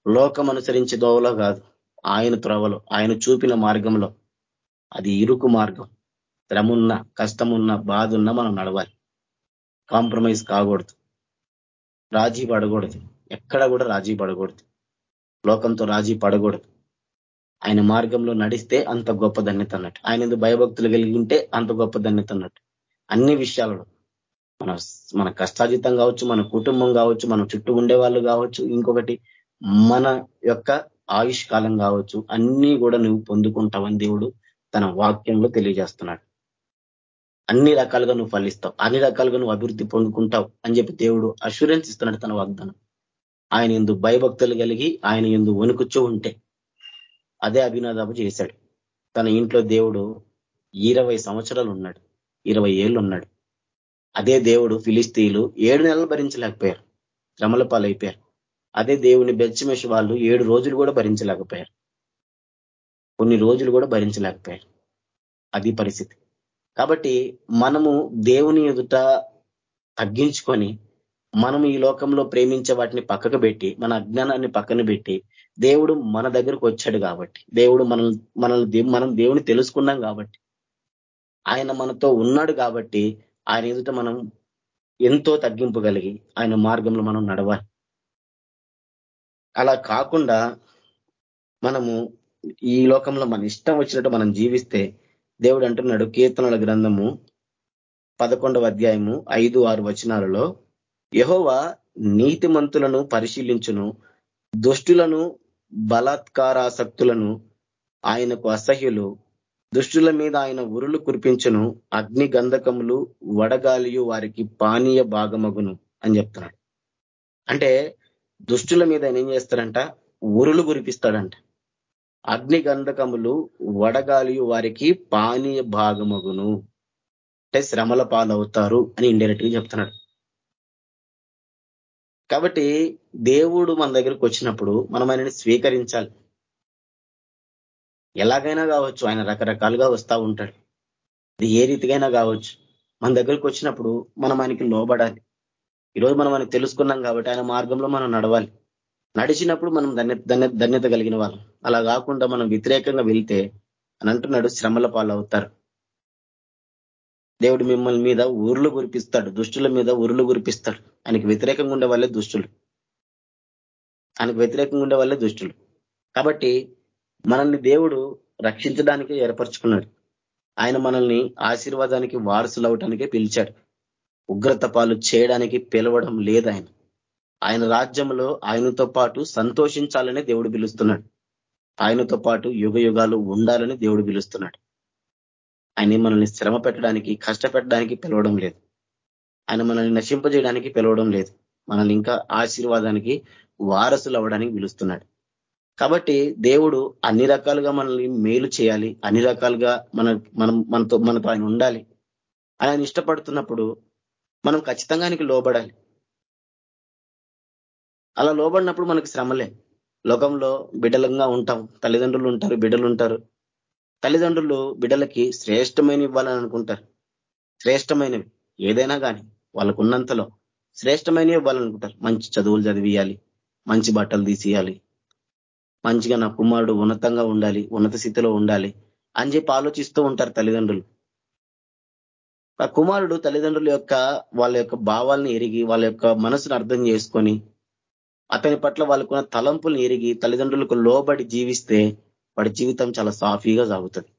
లోకం అనుసరించే దోవలో కాదు. ఆయన త్రోవలో ఆయన చూపిన మార్గంలో. అది ఇరుకు మార్గం. శ్రమున్న కష్టమున్న బాధ ఉన్న మనం నడవాలి. కాంప్రమైజ్ కాకూడదు. రాజీ పడకూడదు. ఎక్కడ కూడా రాజీ పడకూడదు. లోకంతో రాజీ పడకూడదు. ఆయన మార్గంలో నడిస్తే అంత గొప్ప ధన్యత అన్నట్టు. ఆయన ఎందుకు భయభక్తులు కలిగి ఉంటే అంత గొప్ప ధన్యత అన్నట్టు. అన్ని విషయాలలో మన మన కష్టాజితం కావచ్చు మన కుటుంబం కావచ్చు మన చుట్టూ ఉండే వాళ్ళు కావచ్చు ఇంకొకటి మన యొక్క ఆయుష్కాలం కావచ్చు అన్నీ కూడా నువ్వు పొందుకుంటావని దేవుడు తన వాక్యంలో తెలియజేస్తున్నాడు. అన్ని రకాలుగా నువ్వు ఫలిస్తావు అన్ని రకాలుగా నువ్వు అభివృద్ధి పొందుకుంటావు అని చెప్పి దేవుడు అష్యూరెన్స్ ఇస్తున్నాడు తన వాగ్దానం. ఆయన ఎందు భయభక్తులు కలిగి ఆయన ఎందు వణుకుచూ ఉంటే అదే అభినాదాబు చేశాడు. తన ఇంట్లో దేవుడు ఇరవై సంవత్సరాలు ఉన్నాడు ఇరవై ఏళ్ళు ఉన్నాడు. అదే దేవుడు ఫిలిస్తీన్లు ఏడు నెలలు భరించలేకపోయారు శ్రమల పాలైపోయారు. అదే దేవుని బెచ్చమేషి వాళ్ళు ఏడు రోజులు కూడా భరించలేకపోయారు. కొన్ని రోజులు కూడా భరించలేకపోయారు. అది పరిస్థితి. కాబట్టి మనము దేవుని ఎదుట తగ్గించుకొని మనం ఈ లోకంలో ప్రేమించే వాటిని పక్కకు పెట్టి మన అజ్ఞానాన్ని పక్కన పెట్టి దేవుడు మన దగ్గరకు వచ్చాడు కాబట్టి దేవుడు మనం మనల్ని మనం దేవుని తెలుసుకున్నాం కాబట్టి ఆయన మనతో ఉన్నాడు కాబట్టి ఆయన ఎదుట మనం ఎంతో తగ్గింపు కలిగి ఆయన మార్గంలో మనం నడవాలి. అలా కాకుండా మనము ఈ లోకంలో మన ఇష్టం వచ్చినట్టు మనం జీవిస్తే దేవుడు అంటున్నాడు కీర్తనల గ్రంథము పదకొండవ అధ్యాయము ఐదు ఆరు వచనాలలో యహోవా నీతిమంతులను పరిశీలించును దుష్టులను బలాత్కారాసక్తులను ఆయనకు అసహ్యులు దుష్టుల మీద ఆయన ఉరులు కురిపించును అగ్ని గంధకములు వడగాలియు వారికి పానీయ భాగమగును అని చెప్తున్నాడు. అంటే దుష్టుల మీద ఆయన ఏం చేస్తారంట ఉరులు కురిపిస్తాడంట. అగ్ని గంధకములు వడగాలి వారికి పానీయ భాగమగును. అంటే శ్రమల పాలవుతారు అని ఇండైరెక్ట్గా చెప్తున్నాడు. కాబట్టి దేవుడు మన దగ్గరికి వచ్చినప్పుడు మనం ఆయనని స్వీకరించాలి. ఎలాగైనా కావచ్చు ఆయన రకరకాలుగా వస్తూ ఉంటాడు. అది ఏ రీతికైనా కావచ్చు. మన దగ్గరికి వచ్చినప్పుడు మనం ఆయనకి లోబడాలి. ఈరోజు మనం ఆయన తెలుసుకున్నాం కాబట్టి ఆయన మార్గంలో మనం నడవాలి. నడిచినప్పుడు మనం ధన్యత ధన్యత కలిగిన వాళ్ళం. అలా కాకుండా మనం వ్యతిరేకంగా వెళ్తే అని అంటున్నాడు శ్రమల పాలవుతారు. దేవుడు మిమ్మల్ని మీద ఊర్లు కురిపిస్తాడు దుష్టుల మీద ఊర్లు కురిపిస్తాడు. ఆయనకి వ్యతిరేకంగా ఉండే వాళ్ళే దుష్టులు. ఆయనకు వ్యతిరేకంగా ఉండే వాళ్ళే దుష్టులు. కాబట్టి మనల్ని దేవుడు రక్షించడానికి ఏర్పరచుకున్నాడు. ఆయన మనల్ని ఆశీర్వాదానికి వారసులు అవటానికే పిలిచాడు. ఉగ్రత పాలు చేయడానికి పిలవడం లేదు ఆయన. ఆయన రాజ్యంలో ఆయనతో పాటు సంతోషించాలనే దేవుడు పిలుస్తున్నాడు. ఆయనతో పాటు యుగ యుగాలు ఉండాలని దేవుడు పిలుస్తున్నాడు. ఆయన మనల్ని శ్రమ పెట్టడానికి కష్టపెట్టడానికి పిలవడం లేదు. ఆయన మనల్ని నశింపజేయడానికి పిలవడం లేదు. మనల్ని ఇంకా ఆశీర్వాదానికి వారసులు అవ్వడానికి పిలుస్తున్నాడు. కాబట్టి దేవుడు అన్ని రకాలుగా మనల్ని మేలు చేయాలి అన్ని రకాలుగా మన మనం మనతో మనతో ఆయన ఉండాలి. ఆయన ఇష్టపడుతున్నప్పుడు మనం ఖచ్చితంగా ఆయనకి లోబడాలి. అలా లోబడినప్పుడు మనకి శ్రమలే. లోకంలో బిడ్డలంగా ఉంటాం. తల్లిదండ్రులు ఉంటారు బిడ్డలు ఉంటారు. తల్లిదండ్రులు బిడ్డలకి శ్రేష్టమైన ఇవ్వాలని అనుకుంటారు శ్రేష్టమైనవి. ఏదైనా కానీ వాళ్ళకు ఉన్నంతలో శ్రేష్టమైనవి ఇవ్వాలనుకుంటారు మంచి చదువులు చదివియాలి మంచి బట్టలు తీసేయాలి మంచిగా నా కుమారుడు ఉన్నతంగా ఉండాలి. ఉన్నత స్థితిలో ఉండాలి అని చెప్పి ఆలోచిస్తూ ఉంటారు తల్లిదండ్రులు. ఆ కుమారుడు తల్లిదండ్రుల యొక్క వాళ్ళ యొక్క భావాలను ఎరిగి వాళ్ళ యొక్క మనసును అర్థం చేసుకొని అతని పట్ల వాళ్ళకున్న తలంపులు ఎరిగి తల్లిదండ్రులకు లోబడి జీవిస్తే వాడి జీవితం చాలా సాఫీగా సాగుతుంది.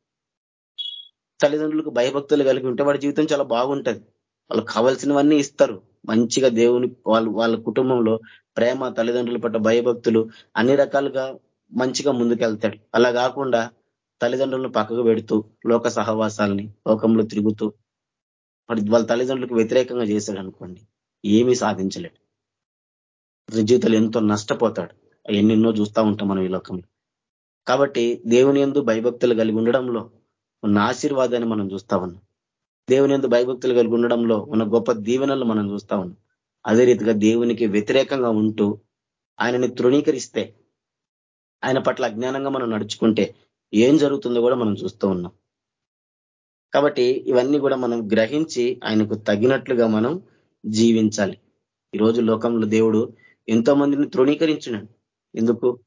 తల్లిదండ్రులకు భయభక్తులు కలిగి ఉంటే వాడి జీవితం చాలా బాగుంటుంది. వాళ్ళకి కావాల్సినవన్నీ ఇస్తారు. మంచిగా దేవుని వాళ్ళు వాళ్ళ కుటుంబంలో ప్రేమ తల్లిదండ్రుల పట్ల భయభక్తులు అన్ని రకాలుగా మంచిగా ముందుకెళ్తాడు. అలా కాకుండా తల్లిదండ్రులను పక్కకు పెడుతూ లోక సహవాసాలని లోకంలో తిరుగుతూ వాడి వాళ్ళ తల్లిదండ్రులకు వ్యతిరేకంగా చేశాడు అనుకోండి ఏమీ సాధించలేడు. జీవితాలు ఎంతో నష్టపోతాడు. ఎన్నెన్నో చూస్తూ ఉంటాం మనం ఈ లోకంలో. కాబట్టి దేవుని ఎందు భయభక్తులు కలిగి ఉండడంలో ఉన్న ఆశీర్వాదాన్ని మనం చూస్తా ఉన్నాం. దేవుని ఎందు భయభక్తులు కలిగి ఉండడంలో ఉన్న గొప్ప దీవెనలు మనం చూస్తా ఉన్నాం. అదే రీతిగా దేవునికి వ్యతిరేకంగా ఉంటూ ఆయనని తృణీకరిస్తే ఆయన పట్ల అజ్ఞానంగా మనం నడుచుకుంటే ఏం జరుగుతుందో కూడా మనం చూస్తూ ఉన్నాం. కాబట్టి ఇవన్నీ కూడా మనం గ్రహించి ఆయనకు తగినట్లుగా మనం జీవించాలి. ఈరోజు లోకంలో దేవుడు ఎంతో మందిని తృణీకరించినాడు ఎందుకు?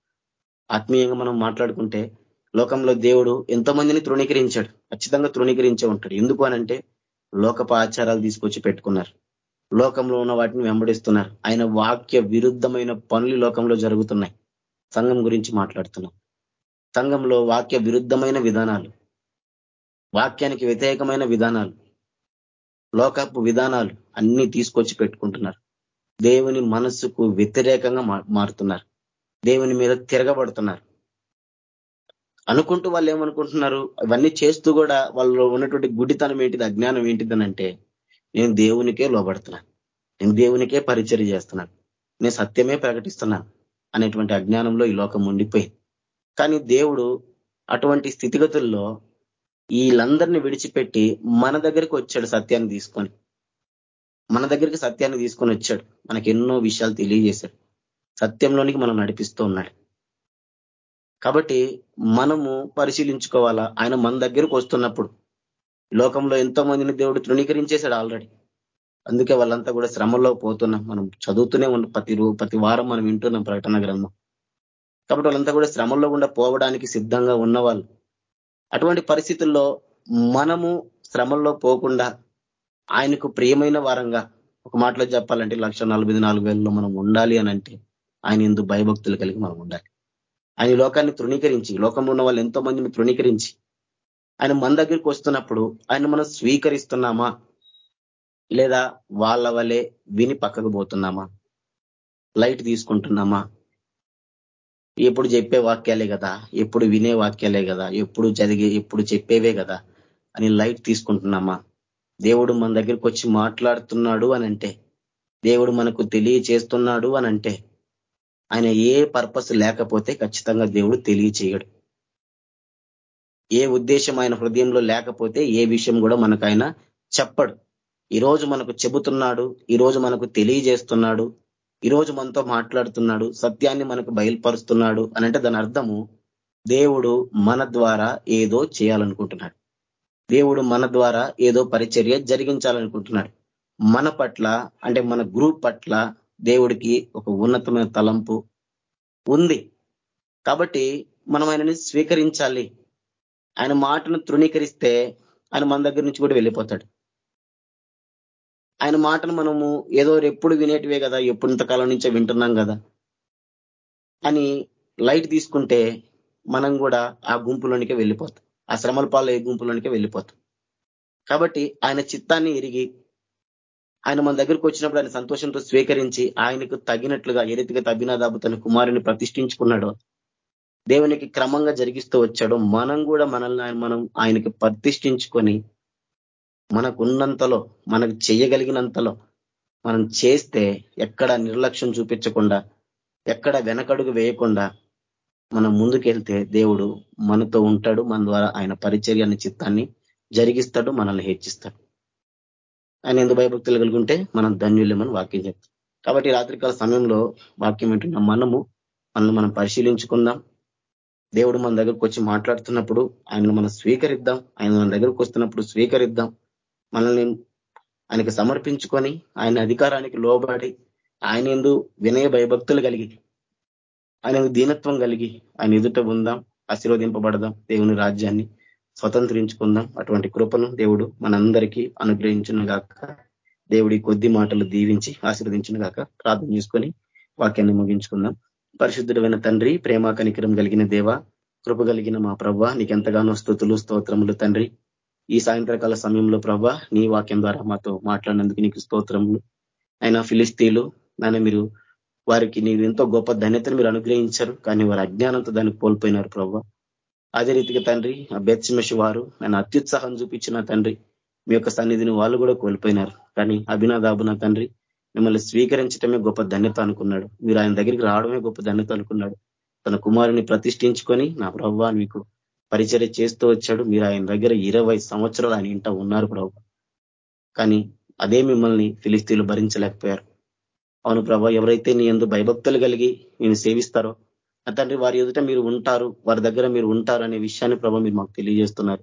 ఆత్మీయంగా మనం మాట్లాడుకుంటే లోకంలో దేవుడు ఎంతో మందిని తృణీకరించాడు. ఖచ్చితంగా తృణీకరించే ఉంటాడు. ఎందుకు అనంటే లోకపు ఆచారాలు తీసుకొచ్చి పెట్టుకున్నారు. లోకంలో ఉన్న వాటిని వెంబడిస్తున్నారు. ఆయన వాక్య విరుద్ధమైన పనులు లోకంలో జరుగుతున్నాయి. సంఘం గురించి మాట్లాడుతున్నాం. సంఘంలో వాక్య విరుద్ధమైన విధానాలు వాక్యానికి వ్యతిరేకమైన విధానాలు లోకపు విధానాలు అన్ని తీసుకొచ్చి పెట్టుకుంటున్నారు. దేవుని మనస్సుకు వ్యతిరేకంగా మారుతున్నారు. దేవుని మీద తిరగబడుతున్నారు. అనుకుంటూ వాళ్ళు ఏమనుకుంటున్నారు? ఇవన్నీ చేస్తూ కూడా వాళ్ళు ఉన్నటువంటి గుడితనం ఏంటిది అజ్ఞానం ఏంటిదనంటే నేను దేవునికే లోబడుతున్నాను. నేను దేవునికే పరిచయం చేస్తున్నాను. నేను సత్యమే ప్రకటిస్తున్నాను అనేటువంటి అజ్ఞానంలో ఈ లోకం ఉండిపోయింది. కానీ దేవుడు అటువంటి స్థితిగతుల్లో వీళ్ళందరినీ విడిచిపెట్టి మన దగ్గరికి వచ్చాడు సత్యాన్ని తీసుకొని. మన దగ్గరికి సత్యాన్ని తీసుకొని వచ్చాడు. మనకి ఎన్నో విషయాలు తెలియజేశాడు. సత్యంలోనికి మనం నడిపిస్తూ ఉన్నాడు. కాబట్టి మనము పరిశీలించుకోవాలా? ఆయన మన దగ్గరకు వస్తున్నప్పుడు. లోకంలో ఎంతో మందిని దేవుడు తృణీకరించేశాడు ఆల్రెడీ. అందుకే వాళ్ళంతా కూడా శ్రమలో పోతున్నాం. మనం చదువుతూనే ఉన్నాం ప్రతి ప్రతి వారం మనం వింటున్నాం ప్రకటన గ్రంథం. కాబట్టి వాళ్ళంతా కూడా శ్రమంలో కూడా పోవడానికి సిద్ధంగా ఉన్నవాళ్ళు. అటువంటి పరిస్థితుల్లో మనము శ్రమల్లో పోకుండా ఆయనకు ప్రియమైన వారంగా ఒక మాటలో చెప్పాలంటే లక్ష నలభై నాలుగు వేలలో మనం ఉండాలి అని అంటే ఆయన ఎందు భయభక్తులు కలిగి మనం ఉండాలి. ఆయన లోకాన్ని తృణీకరించి లోకంలో ఉన్న వాళ్ళు ఎంతో మందిని తృణీకరించి ఆయన మన దగ్గరికి వస్తున్నప్పుడు ఆయన మనం స్వీకరిస్తున్నామా? లేదా వాళ్ళ వలే విని పక్కకు పోతున్నామా? లైట్ తీసుకుంటున్నామా? ఎప్పుడు చెప్పే వాక్యాలే కదా ఎప్పుడు వినే వాక్యాలే కదా ఎప్పుడు చదిగే ఎప్పుడు చెప్పేవే కదా అని లైట్ తీసుకుంటున్నామా? దేవుడు మన దగ్గరికి వచ్చి మాట్లాడుతున్నాడు అనంటే దేవుడు మనకు తెలియచేస్తున్నాడు అనంటే ఆయన ఏ పర్పస్ లేకపోతే ఖచ్చితంగా దేవుడు తెలియచేయడు. ఏ ఉద్దేశం ఆయన హృదయంలో లేకపోతే ఏ విషయం కూడా మనకు ఆయన చెప్పడు. ఈరోజు మనకు చెబుతున్నాడు ఈరోజు మనకు తెలియజేస్తున్నాడు ఈరోజు మనతో మాట్లాడుతున్నాడు సత్యాన్ని మనకు బయలుపరుస్తున్నాడు అనంటే దాని అర్థము దేవుడు మన ద్వారా ఏదో చేయాలనుకుంటున్నాడు. దేవుడు మన ద్వారా ఏదో పరిచర్య జరిగించాలనుకుంటున్నాడు. మన పట్ల అంటే మన గ్రూప్ పట్ల దేవుడికి ఒక ఉన్నతమైన తలంపు ఉంది. కాబట్టి మనం ఆయనని స్వీకరించాలి. ఆయన మాటను తృణీకరిస్తే ఆయన మన దగ్గర నుంచి కూడా వెళ్ళిపోతాడు. ఆయన మాటను మనము ఏదో ఎప్పుడు వినేటివే కదా ఎప్పుడు ఇంతకాలం నుంచే వింటున్నాం కదా అని లైట్ తీసుకుంటే మనం కూడా ఆ గుంపులోనికే వెళ్ళిపోతాం. ఆ శ్రమల పాలు ఏ గుంపులోనికే వెళ్ళిపోతాం. కాబట్టి ఆయన చిత్తాన్ని ఎరిగి ఆయన మన దగ్గరికి వచ్చినప్పుడు ఆయన సంతోషంతో స్వీకరించి ఆయనకు తగినట్లుగా ఏ రీతిగా తబినాదాబు తన కుమారుని ప్రతిష్ఠించుకున్నాడో దేవునికి క్రమంగా జరిగిస్తూ వచ్చాడో మనం కూడా మనల్ని మనం ఆయనకి ప్రతిష్ఠించుకొని మనకున్నంతలో మనకు చేయగలిగినంతలో మనం చేస్తే ఎక్కడ నిర్లక్ష్యం చూపించకుండా ఎక్కడ వెనకడుగు వేయకుండా మనం ముందుకెళ్తే దేవుడు మనతో ఉంటాడు మన ద్వారా ఆయన పరిచర్యాన్ని చిత్తాన్ని జరిగిస్తాడు మనల్ని హెచ్చిస్తాడు. ఆయన ఎందుకు భయభక్తులు కలుగుంటే మనం ధన్యులేమని వాక్యం చెప్తాం కాబట్టి రాత్రికాల సమయంలో వాక్యం ఏంటంటే మనము మనల్ని మనం పరిశీలించుకుందాం. దేవుడు మన దగ్గరకు వచ్చి మాట్లాడుతున్నప్పుడు ఆయనను మనం స్వీకరిద్దాం. ఆయన మన దగ్గరకు వస్తున్నప్పుడు స్వీకరిద్దాం. మనల్ని ఆయనకి సమర్పించుకొని ఆయన అధికారానికి లోబడి ఆయన ఎందు వినయ భయభక్తులు కలిగి ఆయనకు దీనత్వం కలిగి ఆయన ఎదుట ఉందాం ఆశీర్వదింపబడదాం దేవుని రాజ్యాన్ని స్వతంత్రించుకుందాం. అటువంటి కృపను దేవుడు మనందరికీ అనుగ్రహించిన గాక దేవుడి కొద్ది మాటలు దీవించి ఆశీర్వదించిన గాక ప్రార్థన చేసుకొని వాక్యాన్ని ముగించుకుందాం. పరిశుద్ధుడమైన తండ్రి ప్రేమ కనికరం కలిగిన దేవ కృప కలిగిన మా ప్రభ నీకెంతగానో స్థుతులు స్తోత్రములు తండ్రి. ఈ సాయంత్రకాల సమయంలో ప్రభా నీ వాక్యం ద్వారా మాతో మాట్లాడినందుకు నీకు స్తోత్రములు. అయినా ఫిలిస్తీన్లు నాయన మీరు వారికి నీవు ఎంతో గొప్ప ధన్యతను మీరు అనుగ్రహించారు కానీ వారి అజ్ఞానంతో దాన్ని కోల్పోయినారు ప్రభా అదే రీతిగా తండ్రి ఆ బెత్సిమషి వారు నన్ను అత్యుత్సాహం చూపించిన తండ్రి మీ యొక్క సన్నిధిని వాళ్ళు కూడా కోల్పోయినారు. కానీ అభినాదాబున తండ్రి మిమ్మల్ని స్వీకరించడమే గొప్ప ధన్యత అనుకున్నాడు. మీరు ఆయన దగ్గరికి రావడమే గొప్ప ధన్యత అనుకున్నాడు. తన కుమారుని ప్రతిష్ఠించుకొని నా ప్రభావ మీకు పరిచర్య చేస్తూ వచ్చాడు. మీరు ఆయన దగ్గర ఇరవై సంవత్సరాలు ఆయన ఇంట ఉన్నారు ప్రభు కానీ అదే మిమ్మల్ని ఫిలిస్తీన్లు భరించలేకపోయారు. అవును ప్రభా ఎవరైతే నీ ఎందు భయభక్తులు కలిగి నేను సేవిస్తారో తండ్రి వారి ఎదుట మీరు ఉంటారు వారి దగ్గర మీరు ఉంటారు అనే విషయాన్ని ప్రభా మీరు మాకు తెలియజేస్తున్నారు.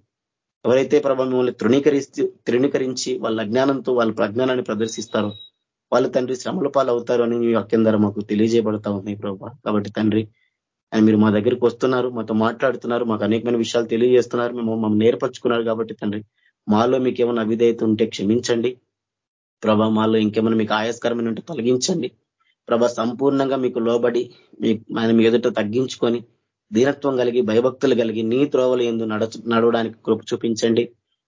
ఎవరైతే ప్రభా మిమ్మల్ని తృణీకరిస్తూ తృణీకరించి వాళ్ళ అజ్ఞానంతో వాళ్ళ ప్రజ్ఞానాన్ని ప్రదర్శిస్తారో వాళ్ళు తండ్రి శ్రమల పాలు అవుతారు అని మీ వాక్యం మాకు తెలియజేయబడతా ఉన్నాయి ప్రభా. కాబట్టి తండ్రి ఆయన మీరు మా దగ్గరికి వస్తున్నారు మాతో మాట్లాడుతున్నారు మాకు అనేకమైన విషయాలు తెలియజేస్తున్నారు మేము మమ్మల్ని నేర్పరచుకున్నారు కాబట్టి తండ్రి మాలో మీకు ఏమైనా అవిధేయత ఉంటే క్షమించండి. ప్రభా మాలో ఇంకేమైనా మీకు ఆయాస్కరమైన ఉంటే తొలగించండి. ప్రభా సంపూర్ణంగా మీకు లోబడి మీ ఆయన ఎదుట తగ్గించుకొని దీనత్వం కలిగి భయభక్తులు కలిగి నీ త్రోవలు ఎందు నడవడానికి కృప చూపించండి.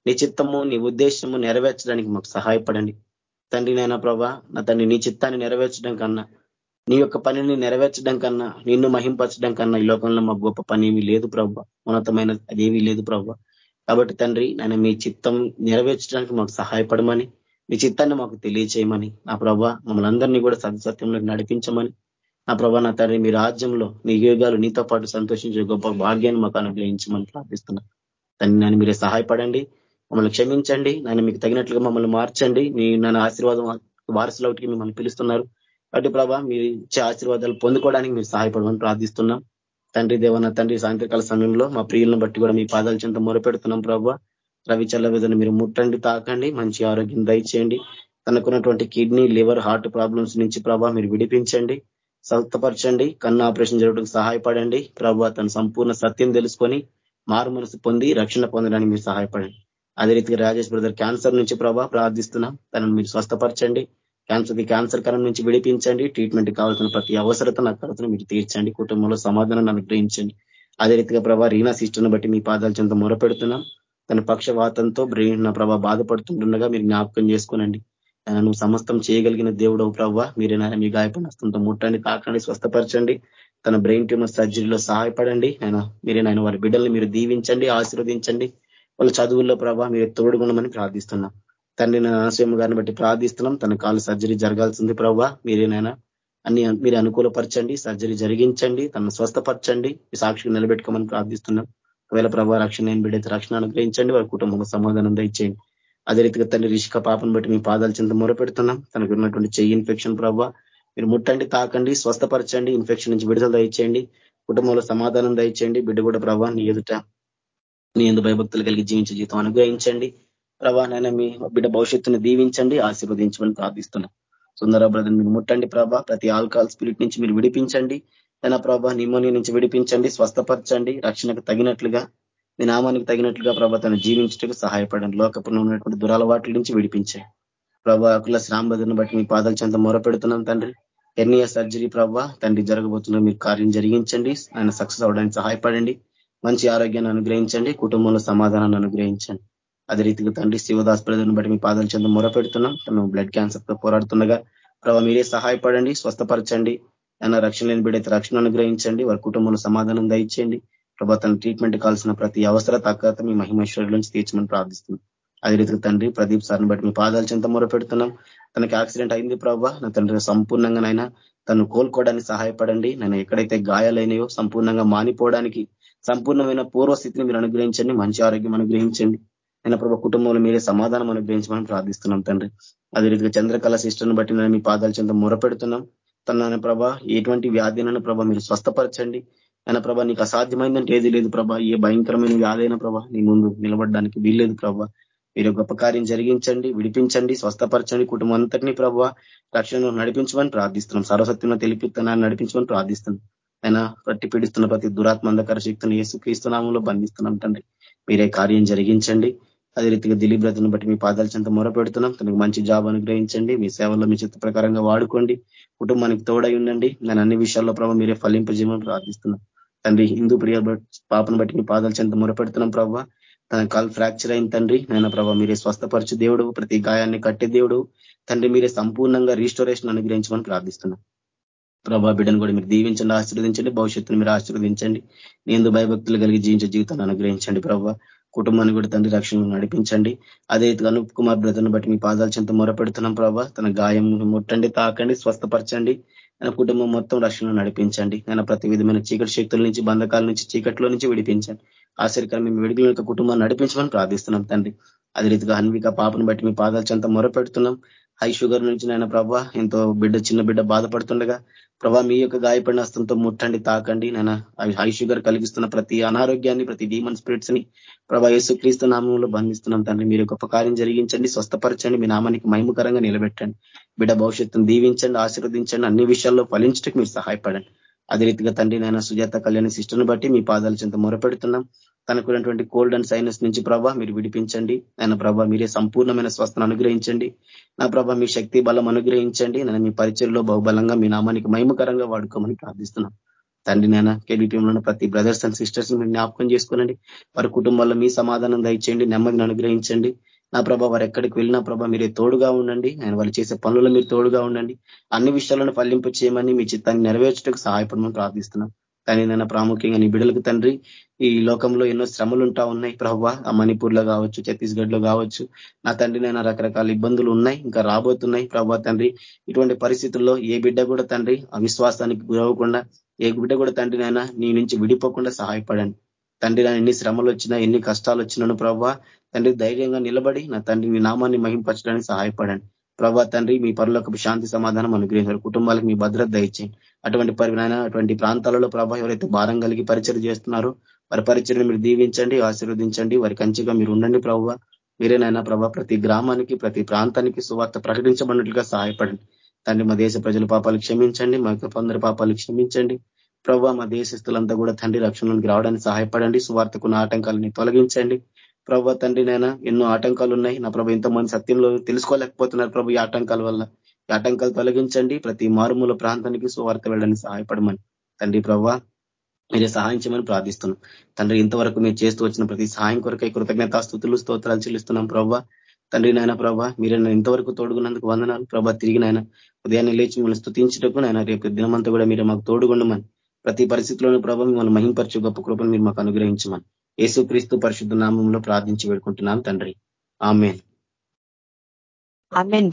నీ చిత్తము నీ ఉద్దేశము నెరవేర్చడానికి మాకు సహాయపడండి. తండ్రి నైనా ప్రభా నా తండ్రి నీ చిత్తాన్ని నెరవేర్చడం కన్నా నీ యొక్క పనిని నెరవేర్చడం కన్నా నిన్ను మహింపరచడం కన్నా ఈ లోకంలో మాకు గొప్ప పని ఏమీ లేదు ప్రభావ ఉన్నతమైన అదేమీ లేదు ప్రభావ కాబట్టి తండ్రి నేను మీ చిత్తం నెరవేర్చడానికి మాకు సహాయపడమని మీ చిత్తాన్ని మాకు తెలియచేయమని. నా ప్రభా మమ్మల్ని అందరినీ కూడా సత్సత్యంలో నడిపించమని. నా ప్రభా నా తండ్రి మీ రాజ్యంలో నీ యోగాలు నీతో పాటు సంతోషించే గొప్ప భాగ్యాన్ని మాకు అనుగ్రహించమని ప్రార్థిస్తున్నా. తండ్రి నన్ను మీరే సహాయపడండి. మమ్మల్ని క్షమించండి. నన్ను మీకు తగినట్లుగా మమ్మల్ని మార్చండి. మీ నన్ను ఆశీర్వాదం వారసులవుటికి మిమ్మల్ని పిలుస్తున్నారు. కాబట్టి ప్రభా మీరు ఇచ్చే ఆశీర్వాదాలు పొందుకోవడానికి మీరు సహాయపడమని ప్రార్థిస్తున్నాం. తండ్రి దేవన తండ్రి సాయంత్రకాల సమయంలో మా ప్రియులను బట్టి కూడా మీ పాదాల చెంత మొరపెడుతున్నాం ప్రభావ రవి చల్ల మీరు ముట్టండి తాకండి మంచి ఆరోగ్యం దయచేయండి. తనకున్నటువంటి కిడ్నీ లివర్ హార్ట్ ప్రాబ్లమ్స్ నుంచి ప్రభా మీరు విడిపించండి స్వస్థపరచండి కన్ను ఆపరేషన్ జరగడానికి సహాయపడండి. ప్రభు తన సంపూర్ణ సత్యం తెలుసుకొని మారు మనసు పొంది రక్షణ పొందడానికి మీరు సహాయపడండి. అదే రీతిగా రాజేష్ బ్రదర్ క్యాన్సర్ నుంచి ప్రభా ప్రార్థిస్తున్నాం. తనను మీరు స్వస్థపరచండి క్యాన్సర్కి క్యాన్సర్ కరం నుంచి విడిపించండి ట్రీట్మెంట్ కావాల్సిన ప్రతి అవసరత నా కొరతను మీరు తీర్చండి కుటుంబంలో సమాధానాన్ని అనుగ్రహించండి. అదే రీతిగా ప్రభా రీనా సిస్టర్ను బట్టి మీ పాదాల చెంత మొరపెడుతున్నాం. తన పక్షవాతంతో బ్రెయిన్ ప్రభా బాధపడుతుండగా మీరు జ్ఞాపకం చేసుకోనండి. నువ్వు సమస్తం చేయగలిగిన దేవుడు ప్రవ్వ మీరే మీ గాయపడిన హస్తంతో ముట్టండి తాకండి స్వస్థపరచండి. తన బ్రెయిన్ ట్యూమర్ సర్జరీలో సహాయపడండి. ఆయన మీరే నాయన వారి బిడ్డల్ని మీరు దీవించండి ఆశీర్వదించండి. వాళ్ళ చదువుల్లో ప్రభావ మీరు తోడుగుణమని ప్రార్థిస్తున్నాం. తండ్రి నాశయం గారిని బట్టి ప్రార్థిస్తున్నాం. తన కాలు సర్జరీ జరగాల్సింది ప్రవ్వ మీరేనైనా అన్ని మీరు అనుకూలపరచండి. సర్జరీ జరిగించండి. తను స్వస్థపరచండి. సాక్షికి నిలబెట్టుకోమని ప్రార్థిస్తున్నాం. ఒకవేళ ప్రభావ రక్షణ బిడ్డైతే రక్షణ అనుగ్రహించండి వారి కుటుంబం సమాధానం దయచేయండి. అదే రీతిగా తండ్రి రిషిక పాపను బట్టి మీ పాదాలు చింత మొరపెడుతున్నాం. తనకు ఉన్నటువంటి చెయ్యి ఇన్ఫెక్షన్ ప్రభావ మీరు ముట్టండి తాకండి స్వస్థపరచండి ఇన్ఫెక్షన్ నుంచి విడుదల దయచేయండి కుటుంబంలో సమాధానం దయచేయండి. బిడ్డ కూడా ప్రభావ నీ ఎదుట నీ ఎందు భయభక్తులు కలిగి జీవించే జీవితం అనుగ్రహించండి. ప్రభా మీ బిడ్డ భవిష్యత్తును దీవించండి ఆశీర్వదించమని ప్రార్థిస్తున్నాం. సుందర బ్రదర్ మీరు ముట్టండి ప్రభా ప్రతి ఆల్కహాల్ స్పిరిట్ నుంచి మీరు విడిపించండి. తన ప్రభా నిమోనియా నుంచి విడిపించండి స్వస్థపరచండి రక్షణకు తగినట్లుగా మీ నామానికి తగినట్లుగా ప్రభా తను జీవించటకు సహాయపడండి. లోకపురం ఉన్నటువంటి దురాలవాట్ల నుంచి విడిపించే ప్రభా అకుల శ్రాంబదను బట్టి మీ పాదాల చెంత మొరపెడుతున్నాం తండ్రి. ఎర్నియా సర్జరీ ప్రభా తండ్రి జరగబోతున్న మీరు కార్యం జరిగించండి. ఆయన సక్సెస్ అవడానికి సహాయపడండి. మంచి ఆరోగ్యాన్ని అనుగ్రహించండి. కుటుంబంలో సమాధానాన్ని అనుగ్రహించండి. అదే రీతిగా తండ్రి శివదాస్ ప్రజలను బట్టి మీ పాదాల చెంత మొరపెడుతున్నాం. తను బ్లడ్ క్యాన్సర్తో పోరాడుతుండగా ప్రభావ మీరే సహాయపడండి స్వస్థపరచండి. ఆయన రక్షణ లేని బిడ్డైతే రక్షణ అనుగ్రహించండి. వారి కుటుంబంలో సమాధానం దయచేయండి. ప్రభా తన ట్రీట్మెంట్ కావాల్సిన ప్రతి అవసర తగ్గత మీ మహిమేశ్వరుల నుంచి తీర్చమని ప్రార్థిస్తున్నాం. అదే రీతికి తండ్రి ప్రదీప్ సార్ని బట్టి మీ పాదాలు చెంత మొరపెడుతున్నాం. తనకి యాక్సిడెంట్ అయింది ప్రభావ నా తండ్రి సంపూర్ణంగా నైనా తను కోలుకోవడానికి సహాయపడండి. నేను ఎక్కడైతే గాయాలైనాయో సంపూర్ణంగా మానిపోవడానికి సంపూర్ణమైన పూర్వస్థితిని మీరు అనుగ్రహించండి. మంచి ఆరోగ్యం అనుగ్రహించండి. నేను ప్రభావ కుటుంబంలో మీరే సమాధానం అనుగ్రహించమని ప్రార్థిస్తున్నాం తండ్రి. అదే రీతిగా చంద్రకళ సిస్టర్ని బట్టి నేను మీ పాదాల చెంత మొరపెడుతున్నాం. తన ప్రభా. ఎటువంటి వ్యాధినైనా ప్రభా మీరు స్వస్థపరచండి. ఆయన ప్రభా నీకు అసాధ్యమైందంటే ఏది లేదు ప్రభా. ఏ భయంకరమైన వ్యాధైన ప్రభా నీ ముందు నిలబడడానికి వీల్లేదు ప్రభా. మీరు గొప్ప కార్యం జరిగించండి విడిపించండి స్వస్థపరచండి కుటుంబం అంతటినీ ప్రభావ రక్షణను నడిపించమని ప్రార్థిస్తున్నాం. సర్వసత్యంలో తెలిపిస్తున్నాను నడిపించమని ప్రార్థిస్తున్నాం. ఆయన పట్టి పీడిస్తున్న ప్రతి దురాత్మ అంధకార శక్తిని ఏసుక్రీస్తునామంలో బంధిస్తున్నాం తండ్రి. మీరే కార్యం జరిగించండి. అదే రీతిగా దిలీప్ రతను బట్టి మీ పాదాల చెంత మొరపెడుతున్నాం తనకు మంచి జాబ్ అనుగ్రహించండి. మీ సేవల్లో మీ చిత్త ప్రకారంగా వాడుకోండి. కుటుంబానికి తోడై ఉండండి. నేను అన్ని విషయాల్లో ప్రభావ మీరే ఫలింపజేయమని ప్రార్థిస్తున్నాం. తండ్రి హిందూ ప్రియ పాపను బట్టి మీ పాదాల చెంత మొరపెడుతున్నాం ప్రభావ తన కాల్ ఫ్రాక్చర్ అయిన తండ్రి నాయన ప్రభావ మీరే స్వస్థపరచు దేవుడు ప్రతి గాయాన్ని కట్టే దేవుడు. తండ్రి మీరే సంపూర్ణంగా రీస్టోరేషన్ అనుగ్రహించమని ప్రార్థిస్తున్నాం. ప్రభా బిడ్డను కూడా మీరు దీవించండి ఆశీర్వదించండి భవిష్యత్తును మీరు ఆశీర్వదించండి. నేను భయభక్తులు కలిగి జీవించే జీవితాన్ని అనుగ్రహించండి ప్రభావ కుటుంబాన్ని కూడా తండ్రి రక్షణ నడిపించండి. అదే అనూప్ కుమార్ బ్రదర్ను బట్టి మీ పాదాల చెంత మొరపెడుతున్నాం ప్రభావ తన గాయం ముట్టండి తాకండి స్వస్థపరచండి. తన కుటుంబం మొత్తం రక్షణ నడిపించండి. ఆయన ప్రతి విధమైన చీకటి శక్తుల నుంచి బంధకాల నుంచి చీకట్లో నుంచి విడిపించండి. ఆశ్చర్యకరం మేము విడుగుల యొక్క కుటుంబాన్ని నడిపించమని ప్రార్థిస్తున్నాం తండ్రి. అదే రీతిగా అన్విక పాపను బట్టి మీ పాదాల చెంత మొరపెడుతున్నాం. హై షుగర్ నుంచి నాయన ప్రభా ఎంతో బిడ్డ చిన్న బిడ్డ బాధపడుతుండగా ప్రభా మీ యొక్క గాయపడిన హస్తంతో ముట్టండి తాకండి నేను హై షుగర్ కలిగిస్తున్న ప్రతి అనారోగ్యాన్ని ప్రతి డీమన్ స్పిరిట్స్ని ప్రభా యేసు క్రీస్తు నామంలో బంధిస్తున్నాం తండ్రి. మీరు గొప్ప కార్యం జరిగించండి స్వస్థపరచండి మీ నామానికి మహిమకరంగా నిలబెట్టండి. బిడ్డ భవిష్యత్తును దీవించండి ఆశీర్వదించండి అన్ని విషయాల్లో ఫలించడానికి మీరు సహాయపడండి. అదే రీతిగా తండ్రి నాయన సుజాత కళ్యాణ సిస్టర్ను బట్టి మీ పాదాల చెంత మొరపెడుతున్నాం. తనకున్నటువంటి కోల్డ్ అండ్ సైనస్ నుంచి ప్రభా మీరు విడిపించండి. ఆయన ప్రభా మీరే సంపూర్ణమైన స్వస్థను అనుగ్రహించండి. నా ప్రభా మీ శక్తి బలం అనుగ్రహించండి. నేను మీ పరిచయంలో బహుబలంగా మీ నామానికి మహిమకరంగా వాడుకోమని ప్రార్థిస్తున్నాం. తండ్రి నాయన కేబీపీఎంలో ఉన్న ప్రతి బ్రదర్స్ అండ్ సిస్టర్స్ మీరు జ్ఞాపకం చేసుకోనండి. వారి కుటుంబాల్లో మీ సమాధానం దయచేయండి నెమ్మదిని అనుగ్రహించండి. నా ప్రభా వారు ఎక్కడికి వెళ్ళినా ప్రభ మీరే తోడుగా ఉండండి. ఆయన వాళ్ళు చేసే పనుల్లో మీరు తోడుగా ఉండండి. అన్ని విషయాలను ఫలింపు చేయమని మీ చిత్తాన్ని నెరవేర్చడానికి సహాయపడమని ప్రార్థిస్తున్నాం. కానీ నేను ప్రాముఖ్యంగా నీ బిడలకు తండ్రి ఈ లోకంలో ఎన్నో శ్రమలు ఉంటా ఉన్నాయి ప్రభావ ఆ మణిపూర్లో కావచ్చు ఛత్తీస్గఢ్లో కావచ్చు. నా తండ్రి నేను రకరకాల ఇబ్బందులు ఉన్నాయి ఇంకా రాబోతున్నాయి ప్రభావ తండ్రి. ఇటువంటి పరిస్థితుల్లో ఏ బిడ్డ కూడా తండ్రి అవిశ్వాసానికి గురవకుండా ఏ బిడ్డ కూడా తండ్రి నాయన నీ నుంచి విడిపోకుండా సహాయపడండి. తండ్రి నా ఎన్ని శ్రమలు వచ్చినా ఎన్ని కష్టాలు వచ్చినాను ప్రభావ తండ్రి ధైర్యంగా నిలబడి నా తండ్రి మీ నామాన్ని మహింపరచడానికి సహాయపడండి. ప్రభా తండ్రి మీ పరులకు శాంతి సమాధానం అనుగ్రహించారు కుటుంబాలకు మీ భద్రత దయచేయండి. అటువంటి పరిమాణ అటువంటి ప్రాంతాలలో ప్రభా ఎవరైతే భారం కలిగి పరిచయం చేస్తున్నారో వారి పరిచయం మీరు దీవించండి ఆశీర్వదించండి. వారి కంచిగా మీరు ఉండండి ప్రభావ మీరేనైనా ప్రభా ప్రతి గ్రామానికి ప్రతి ప్రాంతానికి సువార్త ప్రకటించబడినట్లుగా సహాయపడండి. తండ్రి మా దేశ ప్రజల పాపాలు క్షమించండి మా కొందరి పాపాలు క్షమించండి. ప్రభావ మా దేశస్తులంతా కూడా తండ్రి రక్షణలోకి రావడానికి సహాయపడండి. సువార్తకున్న ఆటంకాలని తొలగించండి. ప్రభావ తండ్రి నైనా ఎన్నో ఆటంకాలు ఉన్నాయి నా ప్రభు ఎంతమంది సత్యంలో తెలుసుకోలేకపోతున్నారు ప్రభు ఈ ఆటంకాల వల్ల. ఈ ఆటంకాలు తొలగించండి. ప్రతి మారుమూల ప్రాంతానికి సువార్త వెళ్ళడానికి సహాయపడమని. తండ్రి ప్రభా మీరే సహాయం చేయమని ప్రార్థిస్తున్నాం. తండ్రి ఇంతవరకు మీరు చేస్తూ వచ్చిన ప్రతి సహాయం కొరకై కృతజ్ఞతాస్తుతులు స్తోత్రాలు చెల్లిస్తున్నాం ప్రభా. తండ్రి నాయన ప్రభా మీరే ఇంతవరకు తోడుగున్నందుకు వందనాలు. ప్రభా తిరిగి నాయన ఉదయాన్నే లేచి మిమ్మల్ని స్థుతించటకు నాయన రేపు దినమంతా కూడా మీరు మాకు తోడుగుండమని. ప్రతి పరిస్థితిలోనూ ప్రభావ మిమ్మల్ని మహింపరచు గొప్ప కృపను మీరు మాకు అనుగ్రహించమని. యేసుక్రీస్తు పరిశుద్ధ నామంలో ప్రార్థించి పెడుకుంటున్నాను తండ్రి. ఆమె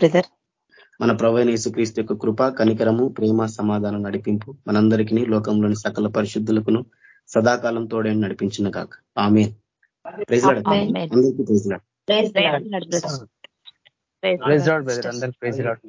బ్రదర్. మన ప్రవైన యేసుక్రీస్తు యొక్క కృప కనికరము ప్రేమ సమాధానం నడిపింపు మనందరికీ లోకంలోని సకల పరిశుద్ధులకును సదాకాలం తోడని నడిపించిన కాక ఆమె అందరికీ ప్రైజ్ ప్రైజ్ లాడ్ బ్రదర్. అందరికి ప్రైజ్ లాడ్